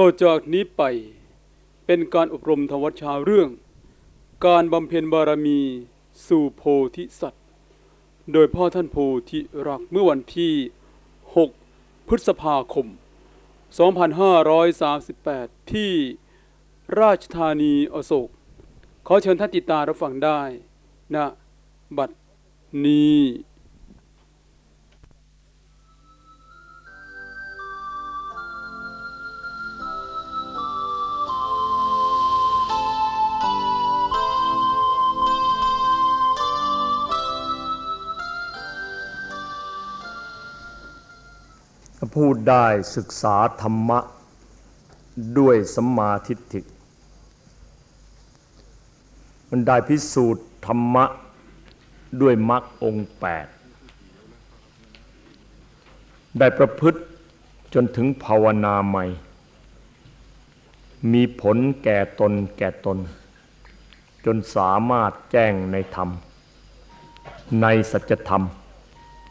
ต่อจากนี้ไปเป็นการอบรมธรรมวัชชาเรื่อง การบำเพ็ญบารมีสู่โพธิสัตว์ โดยพ่อท่านโพธิรักเมื่อวันที่ 6 พฤษภาคม 2538 ที่ราชธานีอโศก ขอเชิญท่านติดตามรับฟังได้ณบัดนี้ พูดได้ศึกษาธรรมะด้วยสัมมาทิฏฐิ มันได้พิสูจน์ธรรมะด้วยมรรคองค์แปดได้ประพฤติจนถึงภาวนาใหม่ มีผลแก่ตนแก่ตน จนสามารถแจ้งในธรรม ในสัจธรรม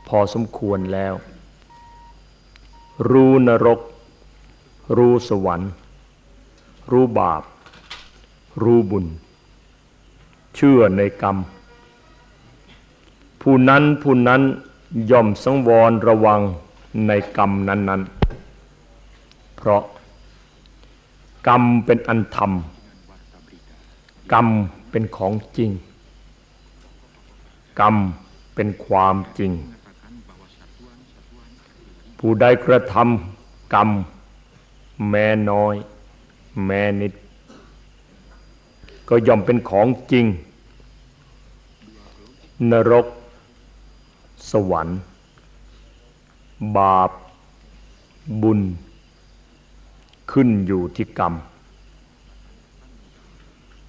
พอสมควรแล้ว รู้นรก รู้สวรรค์ รู้บาป รู้บุญ เชื่อในกรรม ผู้นั้นผู้นั้นย่อมสังวรระวังในกรรมนั้น ๆ เพราะ กรรมเป็นอันธรรม กรรมเป็นของจริง กรรมเป็นความจริง ผู้ใดกระทำกรรม แม้น้อย แม้นิด ก็ย่อมเป็นของจริง นรก สวรรค์ บาป บุญ ขึ้นอยู่ที่กรรม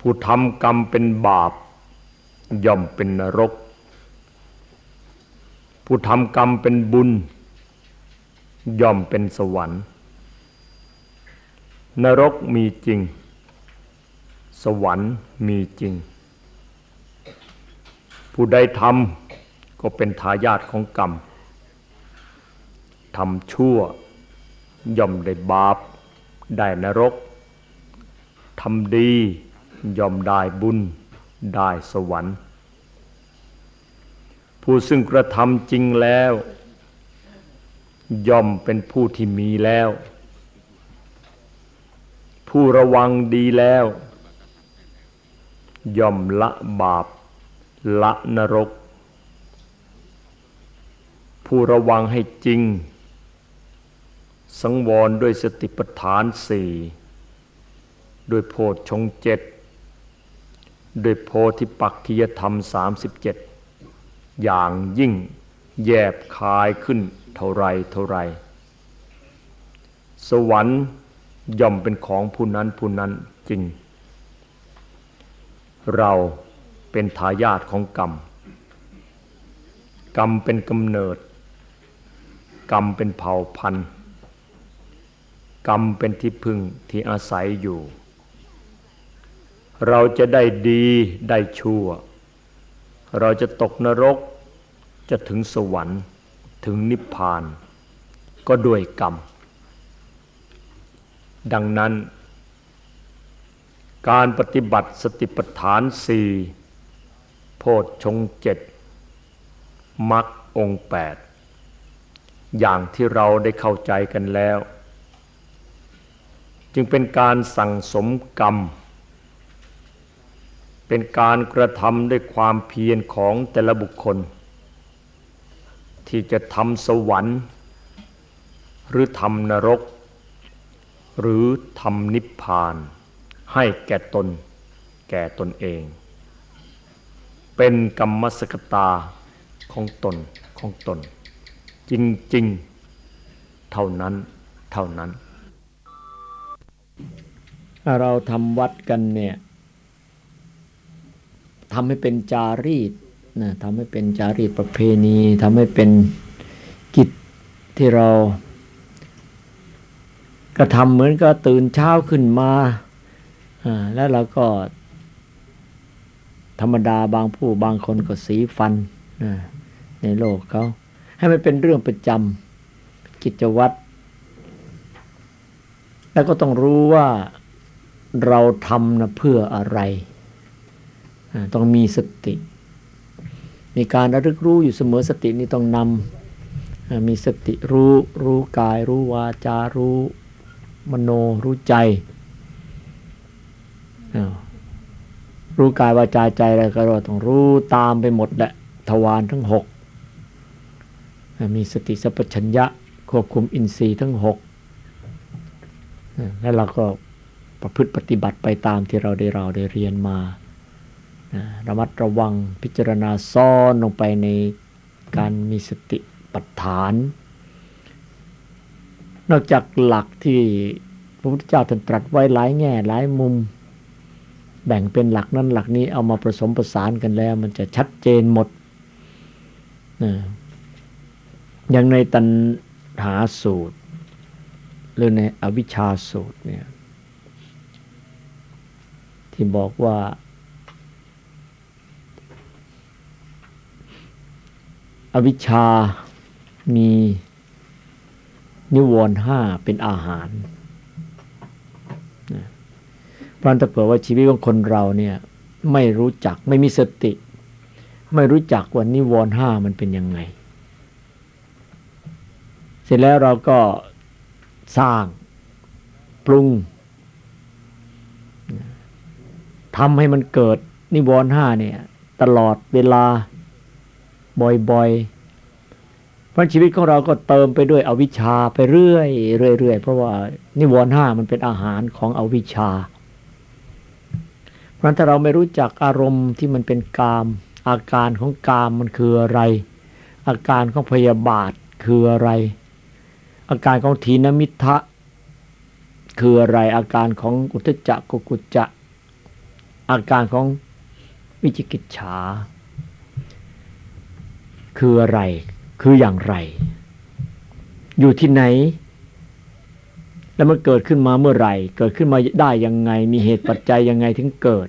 ผู้ทำกรรมเป็นบาป ย่อมเป็นนรก ผู้ทำกรรมเป็นบุญ ย่อมเป็นสวรรค์ นรกมีจริง สวรรค์มีจริง ผู้ใดทำก็เป็นทายาทของกรรมทำชั่ว ย่อมได้บาป ได้นรกทำดีย่อมได้บุญ ได้สวรรค์ ผู้ซึ่งกระทำจริงแล้ว ย่อมเป็นผู้ที่มีแล้ว ผู้ระวังดีแล้ว ย่อมละบาป ละนรก ผู้ระวังให้จริง สังวรด้วยสติปัฏฐานสี่ด้วยโพชฌงเจ็ดด้วยโพธิปักขิยธรรมสามสิบเจ็ดอย่างยิ่งแยบคายขึ้น เท่าไรเท่าไร สวรรค์ย่อมเป็นของผู้นั้นผู้นั้นจริง เราเป็นทายาทของกรรม กรรมเป็นกำเนิด กรรมเป็นเผ่าพันธุ์ กรรมเป็นที่พึ่งที่อาศัยอยู่ เราจะได้ดีได้ชั่ว เราจะตกนรกจะถึงสวรรค์ ถึงนิพพาน ก็ด้วยกรรม ดังนั้น การปฏิบัติสติปัฏฐานสี่โพชฌงเจ็ดมรรคองแปดอย่างที่เราได้เข้าใจกันแล้ว จึงเป็นการสั่งสมกรรม เป็นการกระทำด้วยความเพียรของแต่ละบุคคล ที่จะทำสวรรค์ หรือทำนรก หรือทำนิพพาน ให้แก่ตน แก่ตนเอง เป็นกรรมสกตาของตนของตน จริง ๆ เท่านั้นเท่านั้น เราทำวัดกันเนี่ยทำให้เป็นจารีต นะทำให้เป็นจารีตประเพณีทำให้เป็นกิจที่เรา กระทำเหมือนกับตื่นเช้าขึ้นมาแล้วเราก็ ธรรมดาบางผู้บางคนก็สีฟันในโลกเขาให้มันเป็นเรื่องประจำกิจวัตรแล้วก็ต้องรู้ว่าเราทำนะเพื่ออะไร ต้องมีสติ มีการระลึกรู้อยู่เสมอสตินี้ต้องนำมีสติรู้รู้กาย รู้วาจารู้มโนรู้ใจ รู้กายวาจาใจอะไรก็เราต้องรู้ตามไปหมดแหละทวารทั้งหกมีสติสัพชัญญะควบคุมอินทรีย์ทั้งหกแล้วเราก็ประพฤติปฏิบัติไปตามที่เราได้เราได้เรียนมา ระมัดระวังพิจารณาซ่อนลงไปในการมีสติปัฏฐาน นอกจากหลักที่พระพุทธเจ้าท่านตรัสไว้หลายแง่หลายมุม แบ่งเป็นหลักนั้นหลักนี้เอามาผสมประสานกันแล้ว มันจะชัดเจนหมดอย่างในตันหาสูตร หรือในอวิชชาสูตรเนี่ยที่บอกว่า อวิชชามีนิวรณ์ห้าเป็นอาหารเพราะถ้าเผื่อว่าชีวิตของคนเราเนี่ยไม่รู้จักไม่มีสติ ไม่รู้จักว่านิวรณ์ห้ามันเป็นยังไง เสร็จแล้วเราก็สร้างปรุงทำให้มันเกิดนิวรณ์ห้าเนี่ย ตลอดเวลา บ่อยๆ เพราะชีวิตของเราก็เติมไปด้วยอวิชชาไปเรื่อยเรื่อยๆเพราะว่านิวรณ์ห้ามันเป็นอาหารของอวิชชา เพราะถ้าเราไม่รู้จักอารมณ์ที่มันเป็นกาม อาการของกามมันคืออะไร อาการของพยาบาทคืออะไร อาการของทีนมิทะคืออะไรอาการของอุทจักกุกุจจะ อาการของวิจิกิจฉา คืออะไร คืออย่างไร อยู่ที่ไหน แล้วมันเกิดขึ้นมาเมื่อไหร่ เกิดขึ้นมาได้ยังไง มีเหตุปัจจัยยังไงถึงเกิด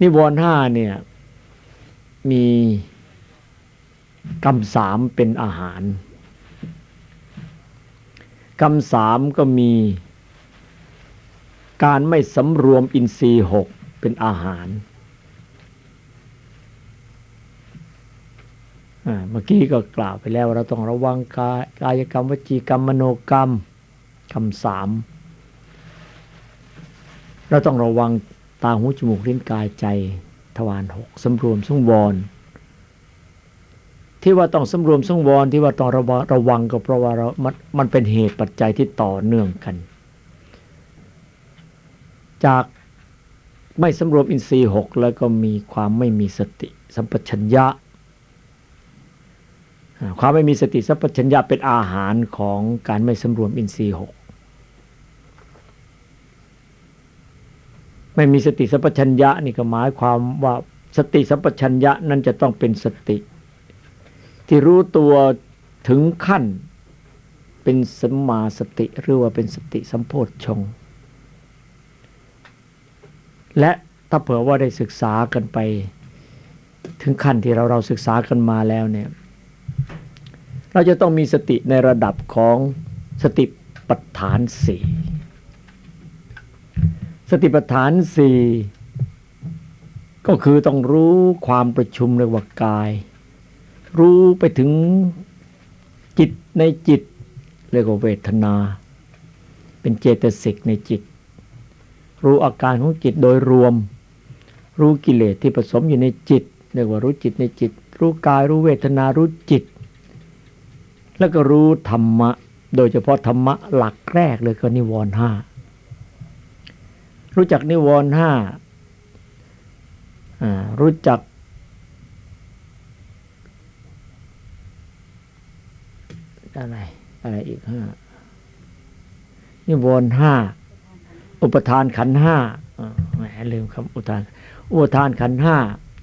นิวรณ์ห้าเนี่ย มีกรรมสามเป็นอาหารกรรมสามก็มีการไม่สำรวมอินทรีย์หกเป็นอาหาร เมื่อกี้ก็กล่าวไปแล้วเราต้องระวังกายกายกรรมวจีกรรมมโนกรรมคำสามเราต้องระวังตาหูจมูกลิ้นกายใจทวารหกสำรวมสุ่งวร ที่ว่าต้องสำรวมสังวรที่ว่าต้องระวังระวังก็เพราะว่าเรามันมันเป็นเหตุปัจจัยที่ต่อเนื่องกัน จากไม่สำรวมอินทรีย์หกแล้วก็มีความไม่มีสติ สัมปชัญญะ ความไม่มีสติสัมปชัญญะเป็นอาหารของการไม่สำรวมอินทรีย์หกไม่มีสติสัมปชัญญะนี่ก็หมายความว่าสติสัมปชัญญะนั้นจะต้องเป็นสติ ที่รู้ตัวถึงขั้นเป็นสัมมาสติหรือว่าเป็นสติสัมโพธชง และถ้าเผื่อว่าได้ศึกษากันไป ถึงขั้นที่เราเราศึกษากันมาแล้วเนี่ย เราจะต้องมีสติในระดับของสติปัฏฐานสี่สติปัฏฐานสี่ก็คือต้องรู้ความประชุมเรียกว่ากาย รู้ไปถึงจิตในจิตเรียกว่าเวทนา เป็นเจตสิกในจิต รู้อาการของจิตโดยรวม รู้กิเลสที่ผสมอยู่ในจิตเรียกว่ารู้จิตในจิต รู้กายรู้เวทนารู้จิต แล้วก็รู้ธรรมะ โดยเฉพาะธรรมะหลักแรกเลยก็นิวรณ์ห้ารู้จักนิวรณ์ห้ารู้จักอะไรอะไรอีกห้านิวรณ์ห้าอุปทานขันห้าแหมลืมคำอุปทาน อุปทานขันห้า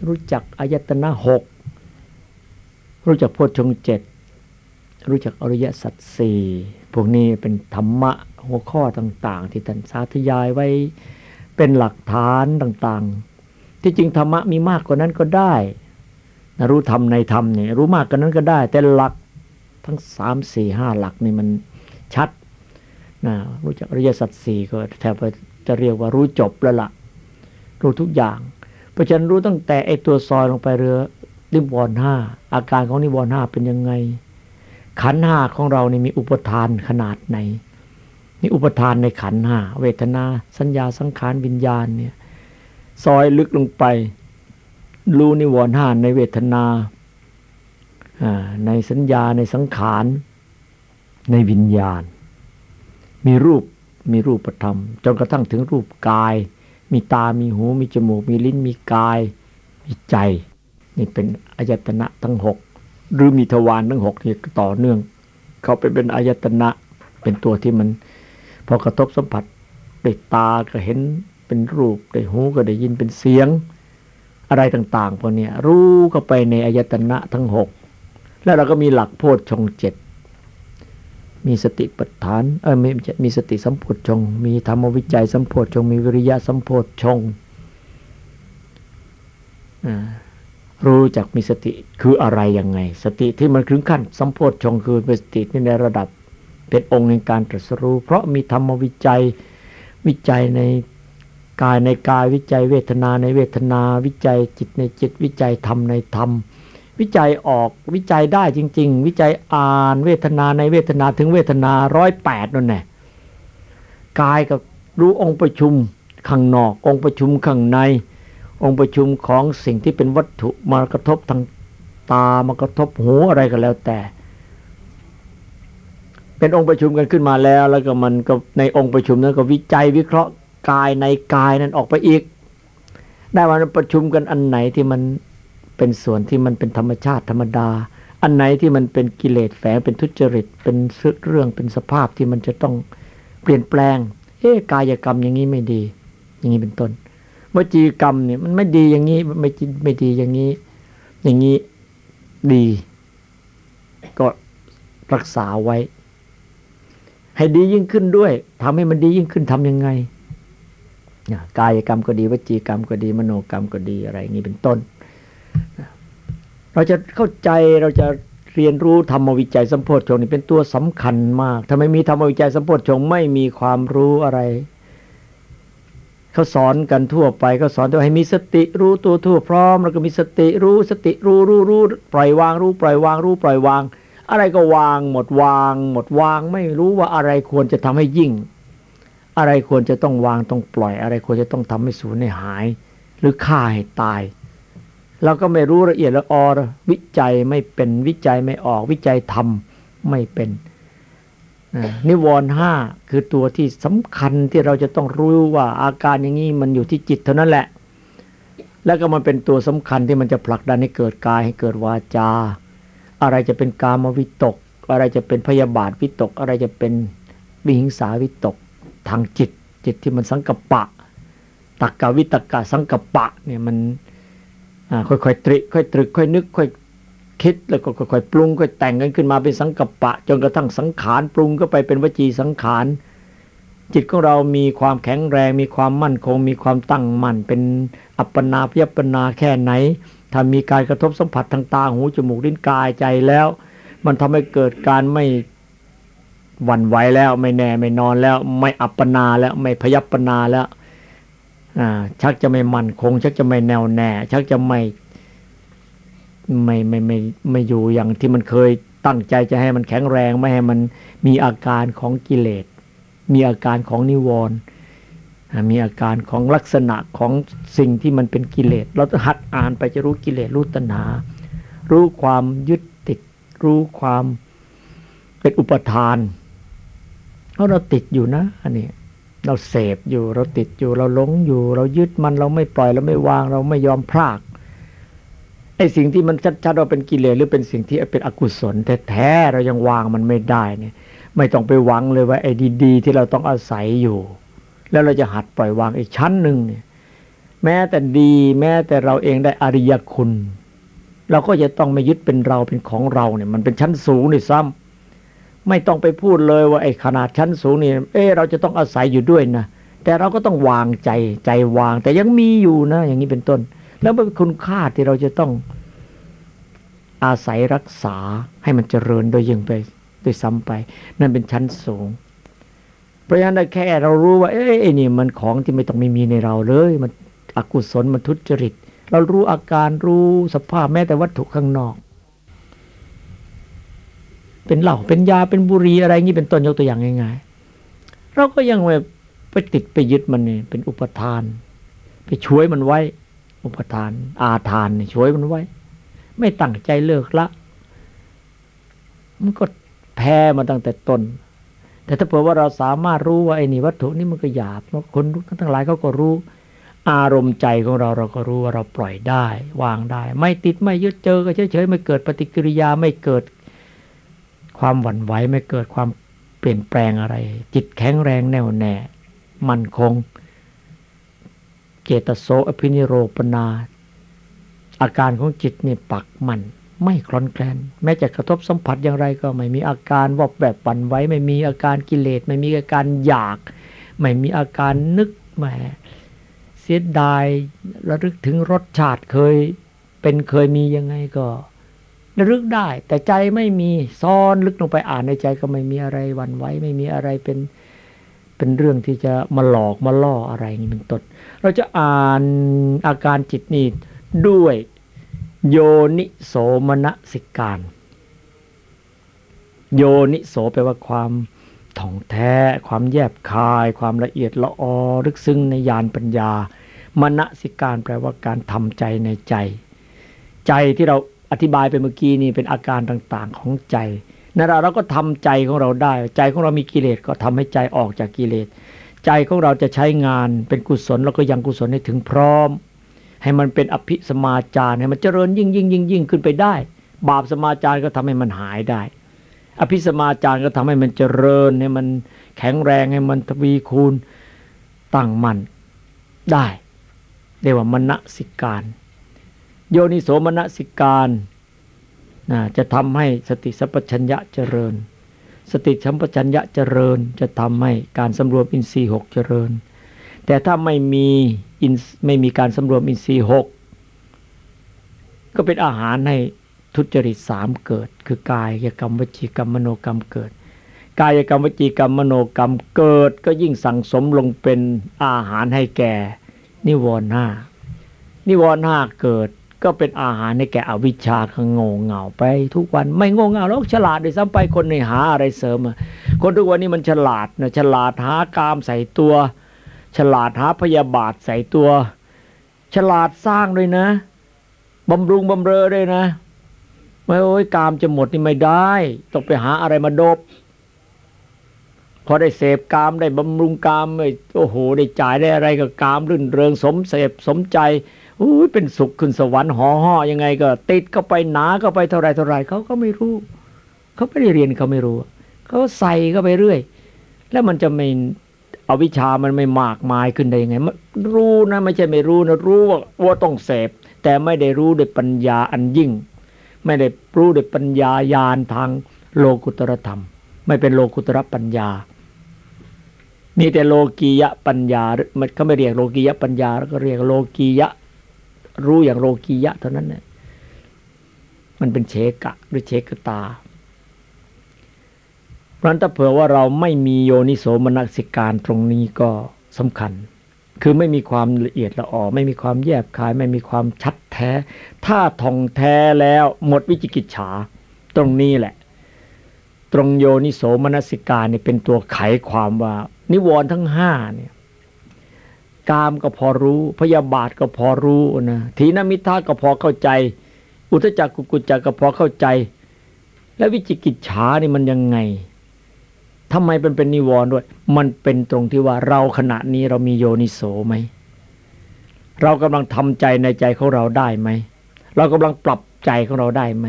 รู้จักอายตนะหกรู้จักโพชฌงเจ็ด รู้จักอริยสัจสี่พวกนี้เป็นธรรมะหัวข้อต่างๆ ที่ท่านสาธยายไว้เป็นหลักฐานต่างๆ ที่จริงธรรมะมีมากกว่านั้นก็ได้รู้ธรรมในธรรมเนี่ยรู้มากกว่านั้นก็ได้ แต่หลักทั้งสามสี่ห้าหลักนี่มันชัดนะรู้จักอริยสัจสี่ก็แทบจะเรียกว่ารู้จบแล้วละ่ะ รู้ทุกอย่าง เพราะฉะนั้นรู้ตั้งแต่ไอตัวซอยลงไปเรือนิวรณ์ห้าอาการของนิวรณ์ห้าเป็นยังไง ขันห้าของเรานี่มีอุปทานขนาดไหนนี่อุปทานในขันห้าเวทนา สัญญาสังขารวิญญาณเนี่ยซอยลึกลงไป รู้นิวรณ์ห้าในเวทนาในสัญญาในสังขาร ในวิญญาณ มีรูปมีรูปธรรมจนกระทั่งถึงรูปกาย มีตามีหู มีจมูก มีลิ้นมีกาย มีใจ นี่เป็นอายตนะทั้งหก หรือมีทวารทั้งหกที่ต่อเนื่อง เขาไปเป็นอายตนะ เป็นตัวที่มัน พอกระทบสัมผัสได้ตาก็เห็นเป็นรูปได้หูก็ได้ยินเป็นเสียง อะไรต่างๆพวกนี้รู้เข้าไปในอายตนะทั้งหกแล้วเราก็มีหลักโพชฌงเจ็ดมีสติปัฏฐานเออมีมีสติสัมโพชฌงมีธรรมวิจัยสัมโพชฌงมีวิริยะสัมโพชฌง รู้จักมีสติคืออะไรยังไง สติที่มันถึงขั้น สัมโพชฌงคือเป็นสติที่ในระดับ เป็นองค์ในการตรัสรู้ เพราะมีธรรมวิจัยวิจัยในกายในกายวิจัยเวทนาในเวทนา วิจัยจิตในจิต วิจัยธรรมในธรรม วิจัยออกวิจัยได้จริง ๆ วิจัยอ่านเวทนาในเวทนาถึงเวทนาร้อยแปดนั่นแหละกายกับรู้องค์ประชุมข้างนอกองค์ประชุมข้างใน องค์ประชุมของสิ่งที่เป็นวัตถุมากระทบทางตามากระทบหูอะไรก็แล้วแต่ เป็นองค์ประชุมกันขึ้นมาแล้ว แล้วก็มันก็ในองค์ประชุมนั้นก็วิจัยวิเคราะห์กายในกายนั้นออกไปอีก ได้มาประชุมกันอันไหนที่มันเป็นส่วนที่มันเป็นธรรมชาติธรรมดา อันไหนที่มันเป็นกิเลสแฝงเป็นทุจริต เป็นเรื่องเป็นสภาพที่มันจะต้องเปลี่ยนแปลง เอ๊กายกรรมอย่างนี้ไม่ดี อย่างนี้เป็นต้น วจีกรรมเนี่ยมันไม่ดีอย่างนี้ไม่ไม่ดีอย่างนี้ อย่างนี้ดี ก็รักษาไว้ ให้ดียิ่งขึ้นด้วยทำให้มันดียิ่งขึ้นทํำยังไงกายกรรมก็ดีวจีกรรมก็ดี มโนกรรมก็ดีอะไรอย่างนี้เป็นต้น เราจะเข้าใจเราจะเรียนรู้ธรรมวิจัยสัมโพธชงนี่เป็นตัวสำคัญมาก ถ้าไม่มีธรรมวิจัยสัมโพธชงไม่มีความรู้อะไร เขาสอนกันทั่วไปเขาสอนตัวให้มีสติรู้ตัวทั่วพร้อม แล้วก็มีสติรู้สติรู้รู้รู้ปล่อยวางรู้ปล่อยวางรู้ปล่อยวาง อะไรก็วางหมดวาง หมดวางไม่รู้ว่าอะไรควรจะทำให้ยิ่ง อะไรควรจะต้องวางต้องปล่อย อะไรควรจะต้องทำให้สูญให้หาย หรือฆ่าให้ตายเราก็ไม่รู้ละเอียดละออวิจัยไม่เป็นวิจัยไม่ออกวิจัยทำไม่เป็น นิวรณ์ห้าคือตัวที่สำคัญที่เราจะต้องรู้ว่าอาการอย่างนี้มันอยู่ที่จิตเท่านั้นแหละ แล้วก็มันเป็นตัวสำคัญที่มันจะผลักดันให้เกิดกายให้เกิดวาจา อะไรจะเป็นกามวิตก อะไรจะเป็นพยาบาทวิตก อะไรจะเป็นวิหิงสาวิตก ทางจิต จิตที่มันสังกปะตักกวิตกะสังกปะเนี่ยมันค่อยๆตริค่อยตรึกค่อยนึกค่อย คิดแล้วก็ค่อยๆปรุงค่อยแต่งกันขึ้นมาเป็นสังกปะ จนกระทั่งสังขารปรุงก็ไปเป็นวจีสังขาร จิตของเรามีความแข็งแรง มีความมั่นคง มีความตั้งมั่น เป็นอัปปนาพยปนาแค่ไหน ถ้ามีการกระทบสัมผัสทางตาหูจมูกลิ้นกายใจแล้ว มันทำให้เกิดการไม่หวั่นไหวแล้วไม่แน่ไม่นอนแล้วไม่อัปปนาแล้วไม่พยัปปนาแล้วชักจะไม่มั่นคง ชักจะไม่แน่วแน่ ชักจะไม่ ไม่ไม่ไม่ไม่อยู่อย่างที่มันเคยตั้งใจจะให้มันแข็งแรงไม่ให้มันมีอาการของกิเลส มีอาการของนิวรณ์มีอาการของลักษณะของสิ่งที่มันเป็นกิเลส เราหัดอ่านไปจะรู้กิเลสรู้ตัณหา รู้ความยึดติด รู้ความเป็นอุปทานเพราะเราติดอยู่นะอันนี้เราเสพอยู่เราติดอยู่เราหลงอยู่ เรายึดมันเราไม่ปล่อยเราไม่วางเราไม่ยอมพลาก ไอ้สิ่งที่มันชัดๆว่าเป็นกิเลสหรือเป็นสิ่งที่เป็นอกุศลแท้ๆเรายังวางมันไม่ได้เนี่ย ไม่ต้องไปหวังเลยว่าไอ้ดีๆที่เราต้องอาศัยอยู่ แล้วเราจะหัดปล่อยวางอีกชั้นหนึ่งเนี่ย แม้แต่ดีแม้แต่เราเองได้อริยคุณ เราก็จะต้องไม่ยึดเป็นเราเป็นของเราเนี่ยมันเป็นชั้นสูงนี่ซ้ำไม่ต้องไปพูดเลยว่าไอ้ขนาดชั้นสูงนี่เออเราจะต้องอาศัยอยู่ด้วยนะแต่เราก็ต้องวางใจใจวาง แต่ยังมีอยู่นะ อย่างนี้เป็นต้น แล้วเป็นคุณค่าที่เราจะต้องอาศัยรักษาให้มันเจริญโดยยิ่งไปโดยซ้ำไป นั่นเป็นชั้นสูง เพราะฉะนั้นแค่เรารู้ว่า เอ้ยนี่มันของที่ไม่ต้องไม่มีในเราเลย มันอกุศลมันทุจริต เรารู้อาการรู้สภาพแม้แต่วัตถุข้างนอก เป็นเหล้าเป็นยาเป็นบุหรี่อะไรงี้เป็นต้นยกตัวอย่างง่ายๆเราก็ยังไปติดไปยึดมันนี่เป็นอุปทาน ไปช่วยมันไว้ อุปทาน อาทานช่วยมันไว้ ไม่ตั้งใจเลิกละ มันก็แพ้มาตั้งแต่ต้น แต่ถ้าเผื่อว่าเราสามารถรู้ว่าไอ้นี่วัตถุนี่มันก็หยาบคนทั้งหลายเขาก็รู้ อารมณ์ใจของเราเราก็รู้ว่าเราปล่อยได้ วางได้ ไม่ติดไม่ยึดเจอก็เฉยๆไม่เกิดปฏิกิริยาไม่เกิด ความหวั่นไหวไม่เกิดความเปลี่ยนแปลงอะไร จิตแข็งแรงแน่วแน่ มั่นคง เจตโสอภินิโรปนา อาการของจิตนี่ปักมันไม่คลอนแคลนแม้จะกระทบสัมผัสอย่างไรก็ไม่มีอาการวอบแบบปั่นไว้ ไม่มีอาการกิเลส ไม่มีอาการอยาก ไม่มีอาการนึกแหมเสียดายระลึกถึงรสชาติเคยเป็นเคยมียังไงก็ระลึกได้ แต่ใจไม่มีซ่อนลึกลงไปอ่านในใจก็ไม่มีอะไรวันไว้ ไม่มีอะไรเป็นเป็นเรื่องที่จะมาหลอกมาล่ออะไรนี่เป็นต้น เราจะอ่านอาการจิตนี่ด้วยโยนิโสมนสิการ โยนิโสแปลว่าความถ่องแท้ ความแยบคาย ความละเอียดละออลึกซึ้งในญาณปัญญามณสิการแปลว่าการทำใจในใจ ใจที่เราอธิบายไปเมื่อกี้นี่เป็นอาการต่างๆของใจนั่นเราเราก็ทำใจของเราได้ ใจของเรามีกิเลสก็ทำให้ใจออกจากกิเลส ใจของเราจะใช้งานเป็นกุศลแล้วก็ยังกุศลให้ถึงพร้อม ให้มันเป็นอภิสมาจารให้มันเจริญยิ่งยิ่งยิ่งยิ่งขึ้นไปได้ บาปสมาจารก็ทำให้มันหายได้ อภิสมาจารก็ทำให้มันเจริญให้มันแข็งแรงให้มันทวีคูณตั้งมั่นได้เรียกว่ามณสิการ โยนิโสมณสิการนะจะทำให้สติสัพพัญญะเจริญ สติสัมปชัญญะเจริญ จะทำให้การสำรวมอินทรีย์หกเจริญ แต่ถ้าไม่มีอินไม่มีการสำรวมอินทรีย์หกก็เป็นอาหารให้ทุจริตสามเกิด คือกายกรรมวจีกรรมมโนกรรมเกิด กายกรรมวจีกรรมมโนกรรมเกิด ก็ยิ่งสั่งสมลงเป็นอาหารให้แก่ นิวรณ์ห้านิวรณ์ห้าเกิด ก็เป็นอาหารให้แก่อวิชชาขงงเงาไป ทุกวันไม่งงเงาแล้วฉลาดด้วยซ้ำไปคนในหาอะไรเสริมคนทุกวันนี้มันฉลาดนะฉลาดหากามใส่ตัว ฉลาดหาพยาบาทใส่ตัว ฉลาดสร้างด้วยนะบำรุงบำเรอด้วยนะไม่โอ้ยกามจะหมดนี่ไม่ได้ต้องไปหาอะไรมาดบพอได้เสพกามได้บำรุงกามไม่โอ้โหได้จ่ายได้อะไรกับกามรื่นเริงสมเสพสมใจ อุ้ยเป็นสุขขึ้นสวรรค์ห่อห่อยังไงก็ ติดก็ไปหนาก็ไปเท่าไรเท่าไรเขาก็ไม่รู้ เขาไม่ได้เรียนเขาไม่รู้ เขาใส่ก็ไปเรื่อย แล้วมันจะไม่เอาวิชามันไม่มากมายขึ้นได้ยังไงรู้นะไม่ใช่ไม่รู้นะรู้ว่าว่าต้องเสพแต่ไม่ได้รู้ด้วยปัญญาอันยิ่ง ไม่ได้รู้ด้วยปัญญาญาณทางโลกุตรธรรม ไม่เป็นโลกุตรปัญญา มีแต่โลกียะปัญญา มันก็ไม่เรียกโลกียะปัญญาแล้วก็เรียกโลกียะ รู้อย่างโลกียะเท่านั้นเนี่ยมันเป็นเชกะหรือเชกตาเพราะนั้นถ้าเผื่อว่าเราไม่มีโยนิโสมนัสิการตรงนี้ก็สำคัญ คือไม่มีความละเอียดละออไม่มีความแยบคาย ไม่มีความชัดแท้ ถ้าท่องแท้แล้วหมดวิจิกิจฉา ตรงนี้แหละ ตรงโยนิโสมนสิการนี่เป็นตัวไขความว่า นิวรณ์ทั้งห้าเนี่ย กามก็พอรู้ พยาบาทก็พอรู้นะทีนมิทาก็พอเข้าใจ อุทจักกุกุจักก็พอเข้าใจ แล้ววิจิกิจฉานี่มันยังไงทำไมเป็นเป็นนิวรณ์ด้วย มันเป็นตรงที่ว่าเราขณะนี้เรามีโยนิโสไหมเรากำลังทำใจในใจของเราได้ไหมเรากำลังปรับใจของเราได้ไหม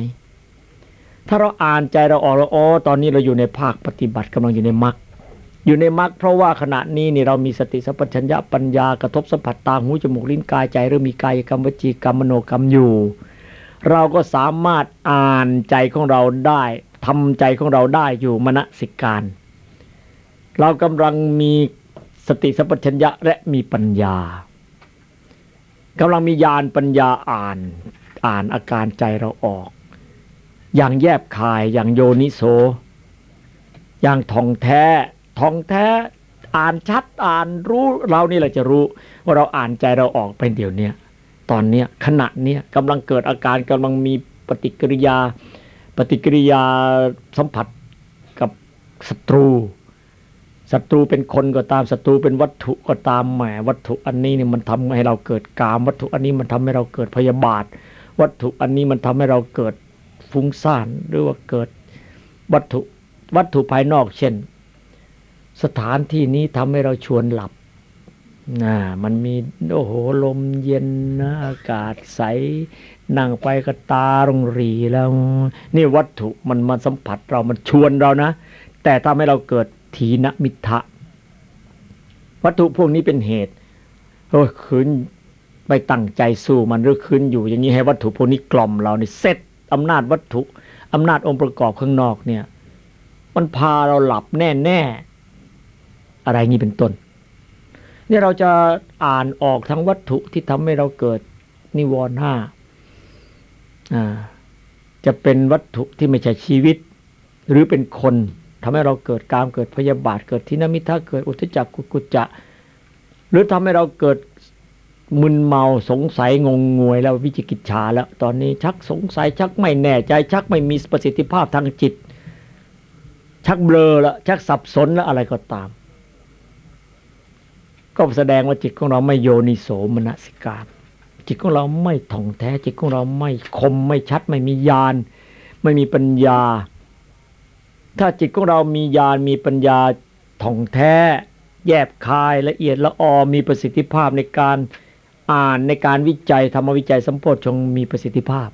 ถ้าเราอ่านใจเราออกแล้วอ๋อตอนนี้เราอยู่ในภาคปฏิบัติกำลังอยู่ในมรรค อยู่ในมรรคเพราะว่าขณะนี้นี่เรามีสติสัพพัญญะปัญญากระทบสัมผัสตาหูจมูกลิ้นกายใจหรือมีกายกรรมวจีกรรมมโนกรรมอยู่ เราก็สามารถอ่านใจของเราได้ทำใจของเราได้อยู่มณสิการ เรากำลังมีสติสัพพัญญะและมีปัญญากำลังมีญาณปัญญาอ่านอ่านอาการใจเราออก อย่างแยบคายอย่างโยนิโสอย่างท่องแท้ ท่องแท้อ่านชัดอ่านรู้เรานี่แหละจะรู้ ว่าเราอ่านใจเราออกเป็นเดี๋ยวเนี้ยตอนเนี้ยขณะเนี้ยกำลังเกิดอาการกำลังมีปฏิกิริยา ปฏิกิริยาสัมผัสกับศัตรูศัตรูเป็นคนก็ตามศัตรูเป็นวัตถุก็ตามแหมวัตถุอันนี้เนี่ยมันทำให้เราเกิดกาม วัตถุอันนี้มันทำให้เราเกิดพยาบาท วัตถุอันนี้มันทำให้เราเกิดฟุ้งซ่านหรือว่าเกิดวัตถุวัตถุภายนอก เช่น สถานที่นี้ทำให้เราชวนหลับนะมันมีโอ้โหลมเย็นนะอากาศใสนั่งไปก็ตารงรีแล้ว นี่วัตถุมันมาสัมผัสเรามันชวนเรานะ แต่ทำให้เราเกิดทีนมิทะ วัตถุพวกนี้เป็นเหตุโอ้คืนไปตั้งใจสู้มันหรือคืนอยู่ อย่างนี้ให้วัตถุพวกนี้กล่อมเราเนี่เซตอำนาจวัตถุอำนาจองค์ประกอบข้างนอกเนี่ย มันพาเราหลับแน่แน่ อะไรงี้เป็นต้นนี่เราจะอ่านออกทั้งวัตถุที่ทำให้เราเกิดนิวรณ์ห้าจะเป็นวัตถุที่ไม่ใช่ชีวิต หรือเป็นคนทำให้เราเกิดการเกิดพยาบาทเกิดทินามิทะเกิดอุทจักกุกุจจะ หรือทำให้เราเกิดมึนเมาสงสัยงงงวยแล้ววิจิกิจฉาแล้ว ตอนนี้ชักสงสัยชักไม่แน่ใจ ชักไม่มีประสิทธิภาพทางจิต ชักเบลอล้วชักสับสนแล้วอะไรก็ตาม ก็แสดงว่าจิตของเราไม่โยนิโสมนสิการ จิตของเราไม่ท่องแท้ จิตของเราไม่คมไม่ชัด ไม่มีญาณไม่มีปัญญา ถ้าจิตของเรามีญาณมีปัญญาท่องแท้ แยบคายละเอียดละออมีประสิทธิภาพในการอ่านในการวิจัยธรรมวิจัยสัมโพชงมีประสิทธิภาพ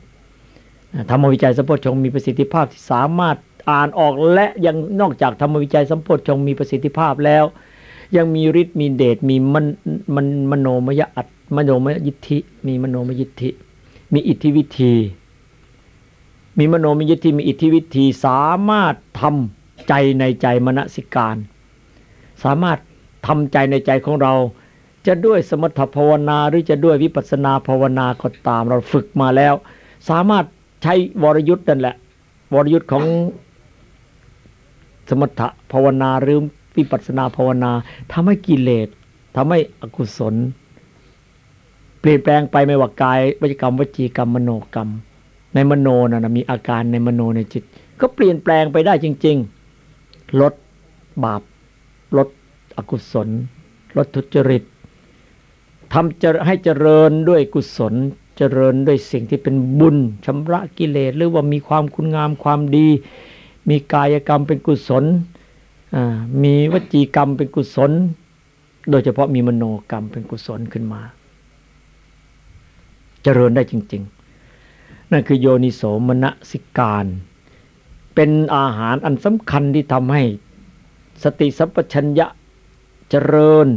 ธรรมวิจัยสัมโพชงมีประสิทธิภาพที่สามารถอ่านออกและยังนอกจากธรรมวิจัยสัมโพชงมีประสิทธิภาพแล้ว ยังมีฤทธิ์มีเดชมีมันมันมโนมยอัตมโนมยิทธิ มีมโนมยิทธิ มีอิทธิวิธี มีมโนมยิทธิมีอิทธิวิธีสามารถทำใจในใจมณสิการ สามารถทำใจในใจของเรา จะด้วยสมถภาวนาหรือจะด้วยวิปัสนาภาวนาก็ตามเราฝึกมาแล้ว สามารถใช้วรยุทธ์นั่นแหละ วรยุทธ์ของสมถภาวนาหรือ วิปัสนาภาวนาทำให้กิเลสทำให้อกุศล เปลี่ยนแปลงไปไม่ว่ากายวิจกรรมวจีกรรมมโนกรรม ในมโนน่ะมีอาการในมโนในจิต ก็เปลี่ยนแปลงไปได้จริง ๆ ลดบาปลดอกุศล ลดทุจริตทำจะให้เจริญด้วยกุศล เจริญด้วยสิ่งที่เป็นบุญชำระกิเลสหรือว่ามีความคุณงามความดี มีกายกรรมเป็นกุศล มีวจีกรรมเป็นกุศล โดยเฉพาะมีมโนกรรมเป็นกุศลขึ้นมาเจริญได้จริง ๆ นั่นคือโยนิโสมนสิการ เป็นอาหารอันสำคัญที่ทำให้สติสัพพัญญะเจริญ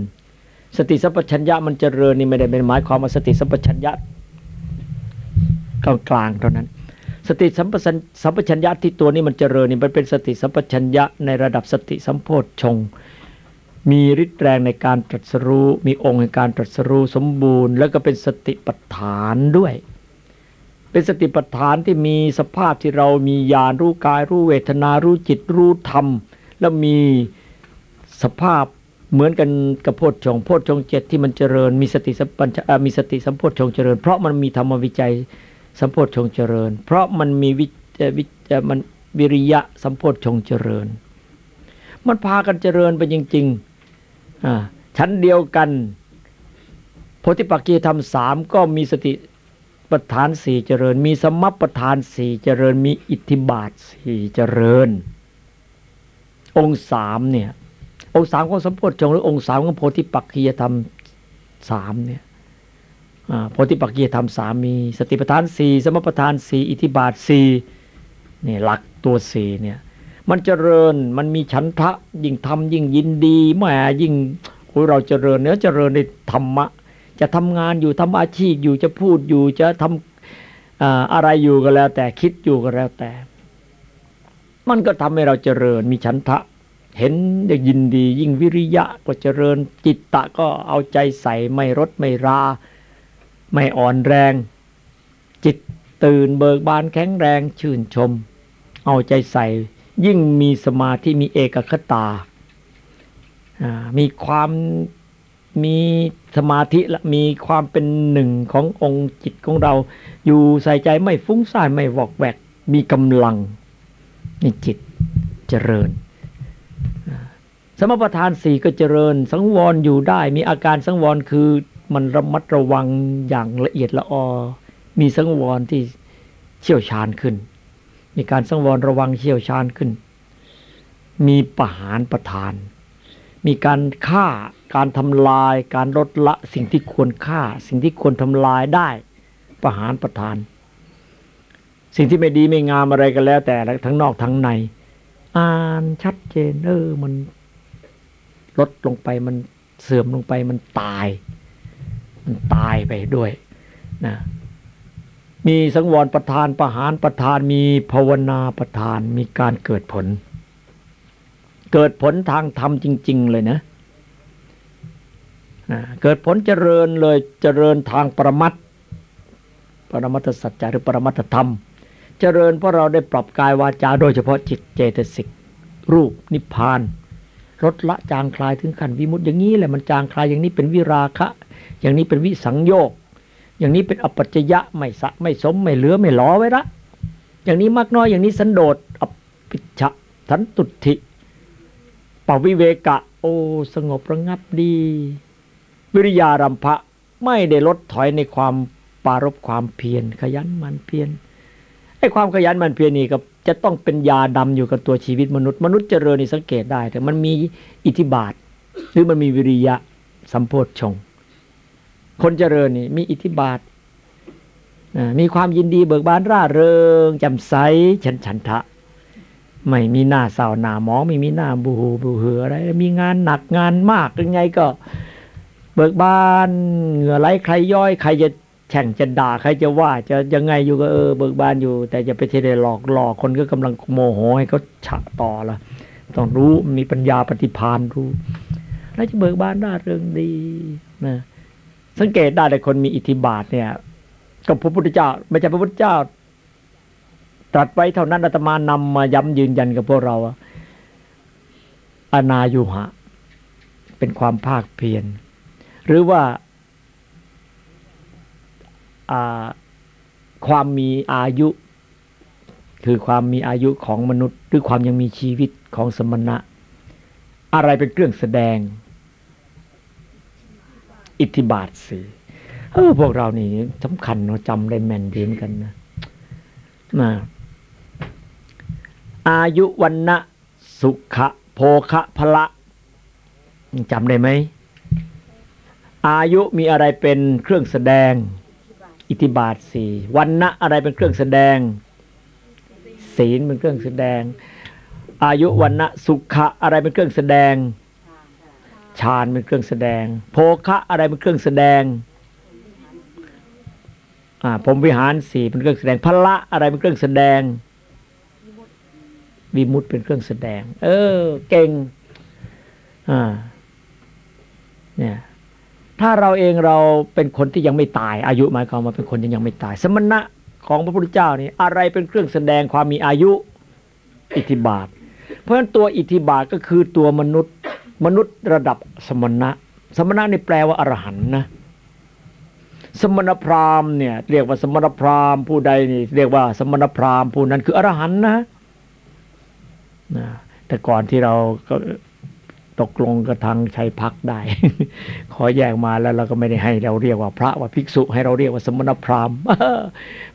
สติสัพพัญญะมันเจริญนี่ไม่ได้เป็นหมายความว่าสติสัพพัญญะกลางกลางเท่านั้น สติสัมปสัมปชัญญะที่ตัวนี้มันเจริญนี่มันเป็นสติสัมปชัญญะในระดับสติสัมโพธชงมีฤทธิ์แรงในการตรัสรู้มีองค์ในการตรัสรู้สมบูรณ์ แล้วก็เป็นสติปัฏฐานด้วย เป็นสติปัฏฐานที่มีสภาพที่เรามีญาณรู้กายรู้เวทนารู้จิตรู้ธรรม แล้วมีสภาพเหมือนกันกับโพชฌงโพชฌงเจ็ดที่มันเจริญมีสติสัมปัญมีสติสัมโพชฌงเจริญ เพราะมันมีธรรมวิจัย สัมโพธชงเจริญ เพราะมันมีวิวิมันวิริยะสัมโพธชงเจริญ มันพากันเจริญไปจริงๆชั้นเดียวกันโพธิปักกีธรรมสามก็มีสติประธานสี่เจริญ มีสมัปประธานสี่เจริญ มีอิทธิบาทสี่เจริญ องค์สามเนี่ยองค์สามของสัมโพธชงหรือองค์สามของโพธิปักขีธรรมสามเนี่ย โพธิปักขียธรรมสามี สติประธานสี่สมประธานสี่อิทิบาทสี่นี่หลักตัวสี่เนี่ย มันเจริญมันมีฉันทะยิ่งทำยิ่งยินดีแหมยิ่งเราเจริญเนื้อเจริญในธรรมะ จะทำงานอยู่ทำอาชีพอยู่จะพูดอยู่จะทำอะไรอยู่ก็แล้ว แต่คิดอยู่ก็แล้วแต่ มันก็ทำให้เราเจริญมีฉันทะ เห็นได้ยินดี ยิ่งวิริยะก็เจริญจิตตะก็เอาใจใส่ไม่รดไม่รา ไม่อ่อนแรง จิตตื่นเบิกบานแข็งแรงชื่นชม เอาใจใส่ ยิ่งมีสมาธิมีเอกคตา มีความมีสมาธิและมีความเป็นหนึ่งขององค์จิตของเรา อยู่ใส่ใจไม่ฟุ้งซ่านไม่วอกแวก มีกำลังนี่จิตเจริญ สมประทานสี่ก็เจริญ สังวรอยู่ได้มีอาการสังวรคือ มันระมัดระวังอย่างละเอียดละออ มีสังวรที่เชี่ยวชาญขึ้น มีการสังวรระวังเชี่ยวชาญขึ้น มีประหารประทาน มีการฆ่า การทำลาย การลดละสิ่งที่ควรฆ่า สิ่งที่ควรทำลายได้ ประหารประทาน สิ่งที่ไม่ดีไม่งามอะไรก็แล้ว แต่ทั้งนอกทั้งใน อ่านชัดเจนเออมันลดลงไปมันเสื่อมลงไปมันตาย ตายไปด้วยนะมีสังวรประทานประหารประทานมีภาวนาประทานมีการเกิดผล เกิดผลทางธรรมจริง ๆ เลยนะเกิดผลเจริญเลยเจริญทางปรมัตปรมัตสัจจะหรือปรมัตธรรม เจริญเพราะเราได้ปรับกายวาจาโดยเฉพาะจิตเจตสิกรูปนิพพานลดละจางคลายถึงขั้นวิมุตติอย่างนี้แหละมันจางคลายอย่างนี้เป็นวิราคะ อย่างนี้เป็นวิสังโยก อย่างนี้เป็นอปัจจยะไม่สะไม่สมไม่เหลือไม่หลอไว้ละอย่างนี้มากน้อยอย่างนี้สันโดษอภิชะสันตุถิปวิเวกะ โอสงบระงับดี วิริยารัมภะไม่ได้ลดถอยในความปารบความเพียรขยันมันเพียรไอ้ความขยันมันเพียรนี่ก็จะต้องเป็นยาดำอยู่กับตัวชีวิตมนุษย์มนุษย์เจริญนี่สังเกตได้ แต่มันมีอิทธิบาท หรือมันมีวิริยะสัมโพธชงค คนเจริญนี่มีอิทธิบาท มีความยินดีเบิกบานร่าเริงจำใสฉันฉันทะ ไม่มีหน้าเศร้าหน้ามอง ไม่มีหน้าบูหูบูเหืออะไร มีงานหนักงานมากยังไงก็ เบิกบานเหงื่อไหลใครย่อย ใครจะแข่งจะด่าใครจะว่า จะยังไงอยู่ก็เออเบิกบานอยู่ แต่จะไปเทเดหลอกหลอกคนก็กำลังโมโหให้เขาฉะต่อละต้องรู้มีปัญญาปฏิพานรู้ แล้วจะเบิกบานได้เรื่องดีนะ สังเกตได้แต่คนมีอิทธิบาทเนี่ยกับพระพุทธเจ้า ไม่ใช่พระพุทธเจ้า ตรัสไว้เท่านั้นอาตมานำมาย้ำยืนยันกับพวกเราอนายุหะ เป็นความภาคเพียรหรือว่าความมีอายุ คือความมีอายุของมนุษย์ หรือความยังมีชีวิตของสมณะ อะไรเป็นเครื่องแสดง อิทธิบาทสีเออพวกเรานี่สำคัญเนาะจำได้แม่นดีเหมือนกันนะมาอายุวันนะสุขะโภคะพละจำได้ไหม อายุมีอะไรเป็นเครื่องแสดง อิทธิบาทสี่วันนะอะไรเป็นเครื่องแสดง ศีลเป็นเครื่องแสดง อายุวันนะสุขะอะไรเป็นเครื่องแสดง ฌานเป็นเครื่องแสดง โภคะอะไรเป็นเครื่องแสดงอ่าผมวิหารสี่เป็นเครื่องแสดงพละอะไรเป็นเครื่องแสดงวิมุตเป็นเครื่องแสดง เออ เก่งอ่าเนี่ยถ้าเราเองเราเป็นคนที่ยังไม่ตาย อายุหมายความว่าเป็นคนยังยังไม่ตาย สมณะของพระพุทธเจ้านี่อะไรเป็นเครื่องแสดงความมีอายุอิทธิบาท เพราะฉะนั้นตัวอิทธิบาทก็คือตัวมนุษย์ มนุษย์ระดับสมณะ สมณะนี่แปลว่าอรหันนะ สมณพราหมณ์เนี่ยเรียกว่าสมณพราหมณ์ผู้ใดนี่เรียกว่าสมณพราหมณ์ผู้นั้นคืออรหันนะนะแต่ก่อนที่เราก็ตกลงกับทางชัยพักได้ ขอแยกมาแล้วเราก็ไม่ได้ให้เราเรียกว่าพระว่าภิกษุให้เราเรียกว่าสมณพราหมณ์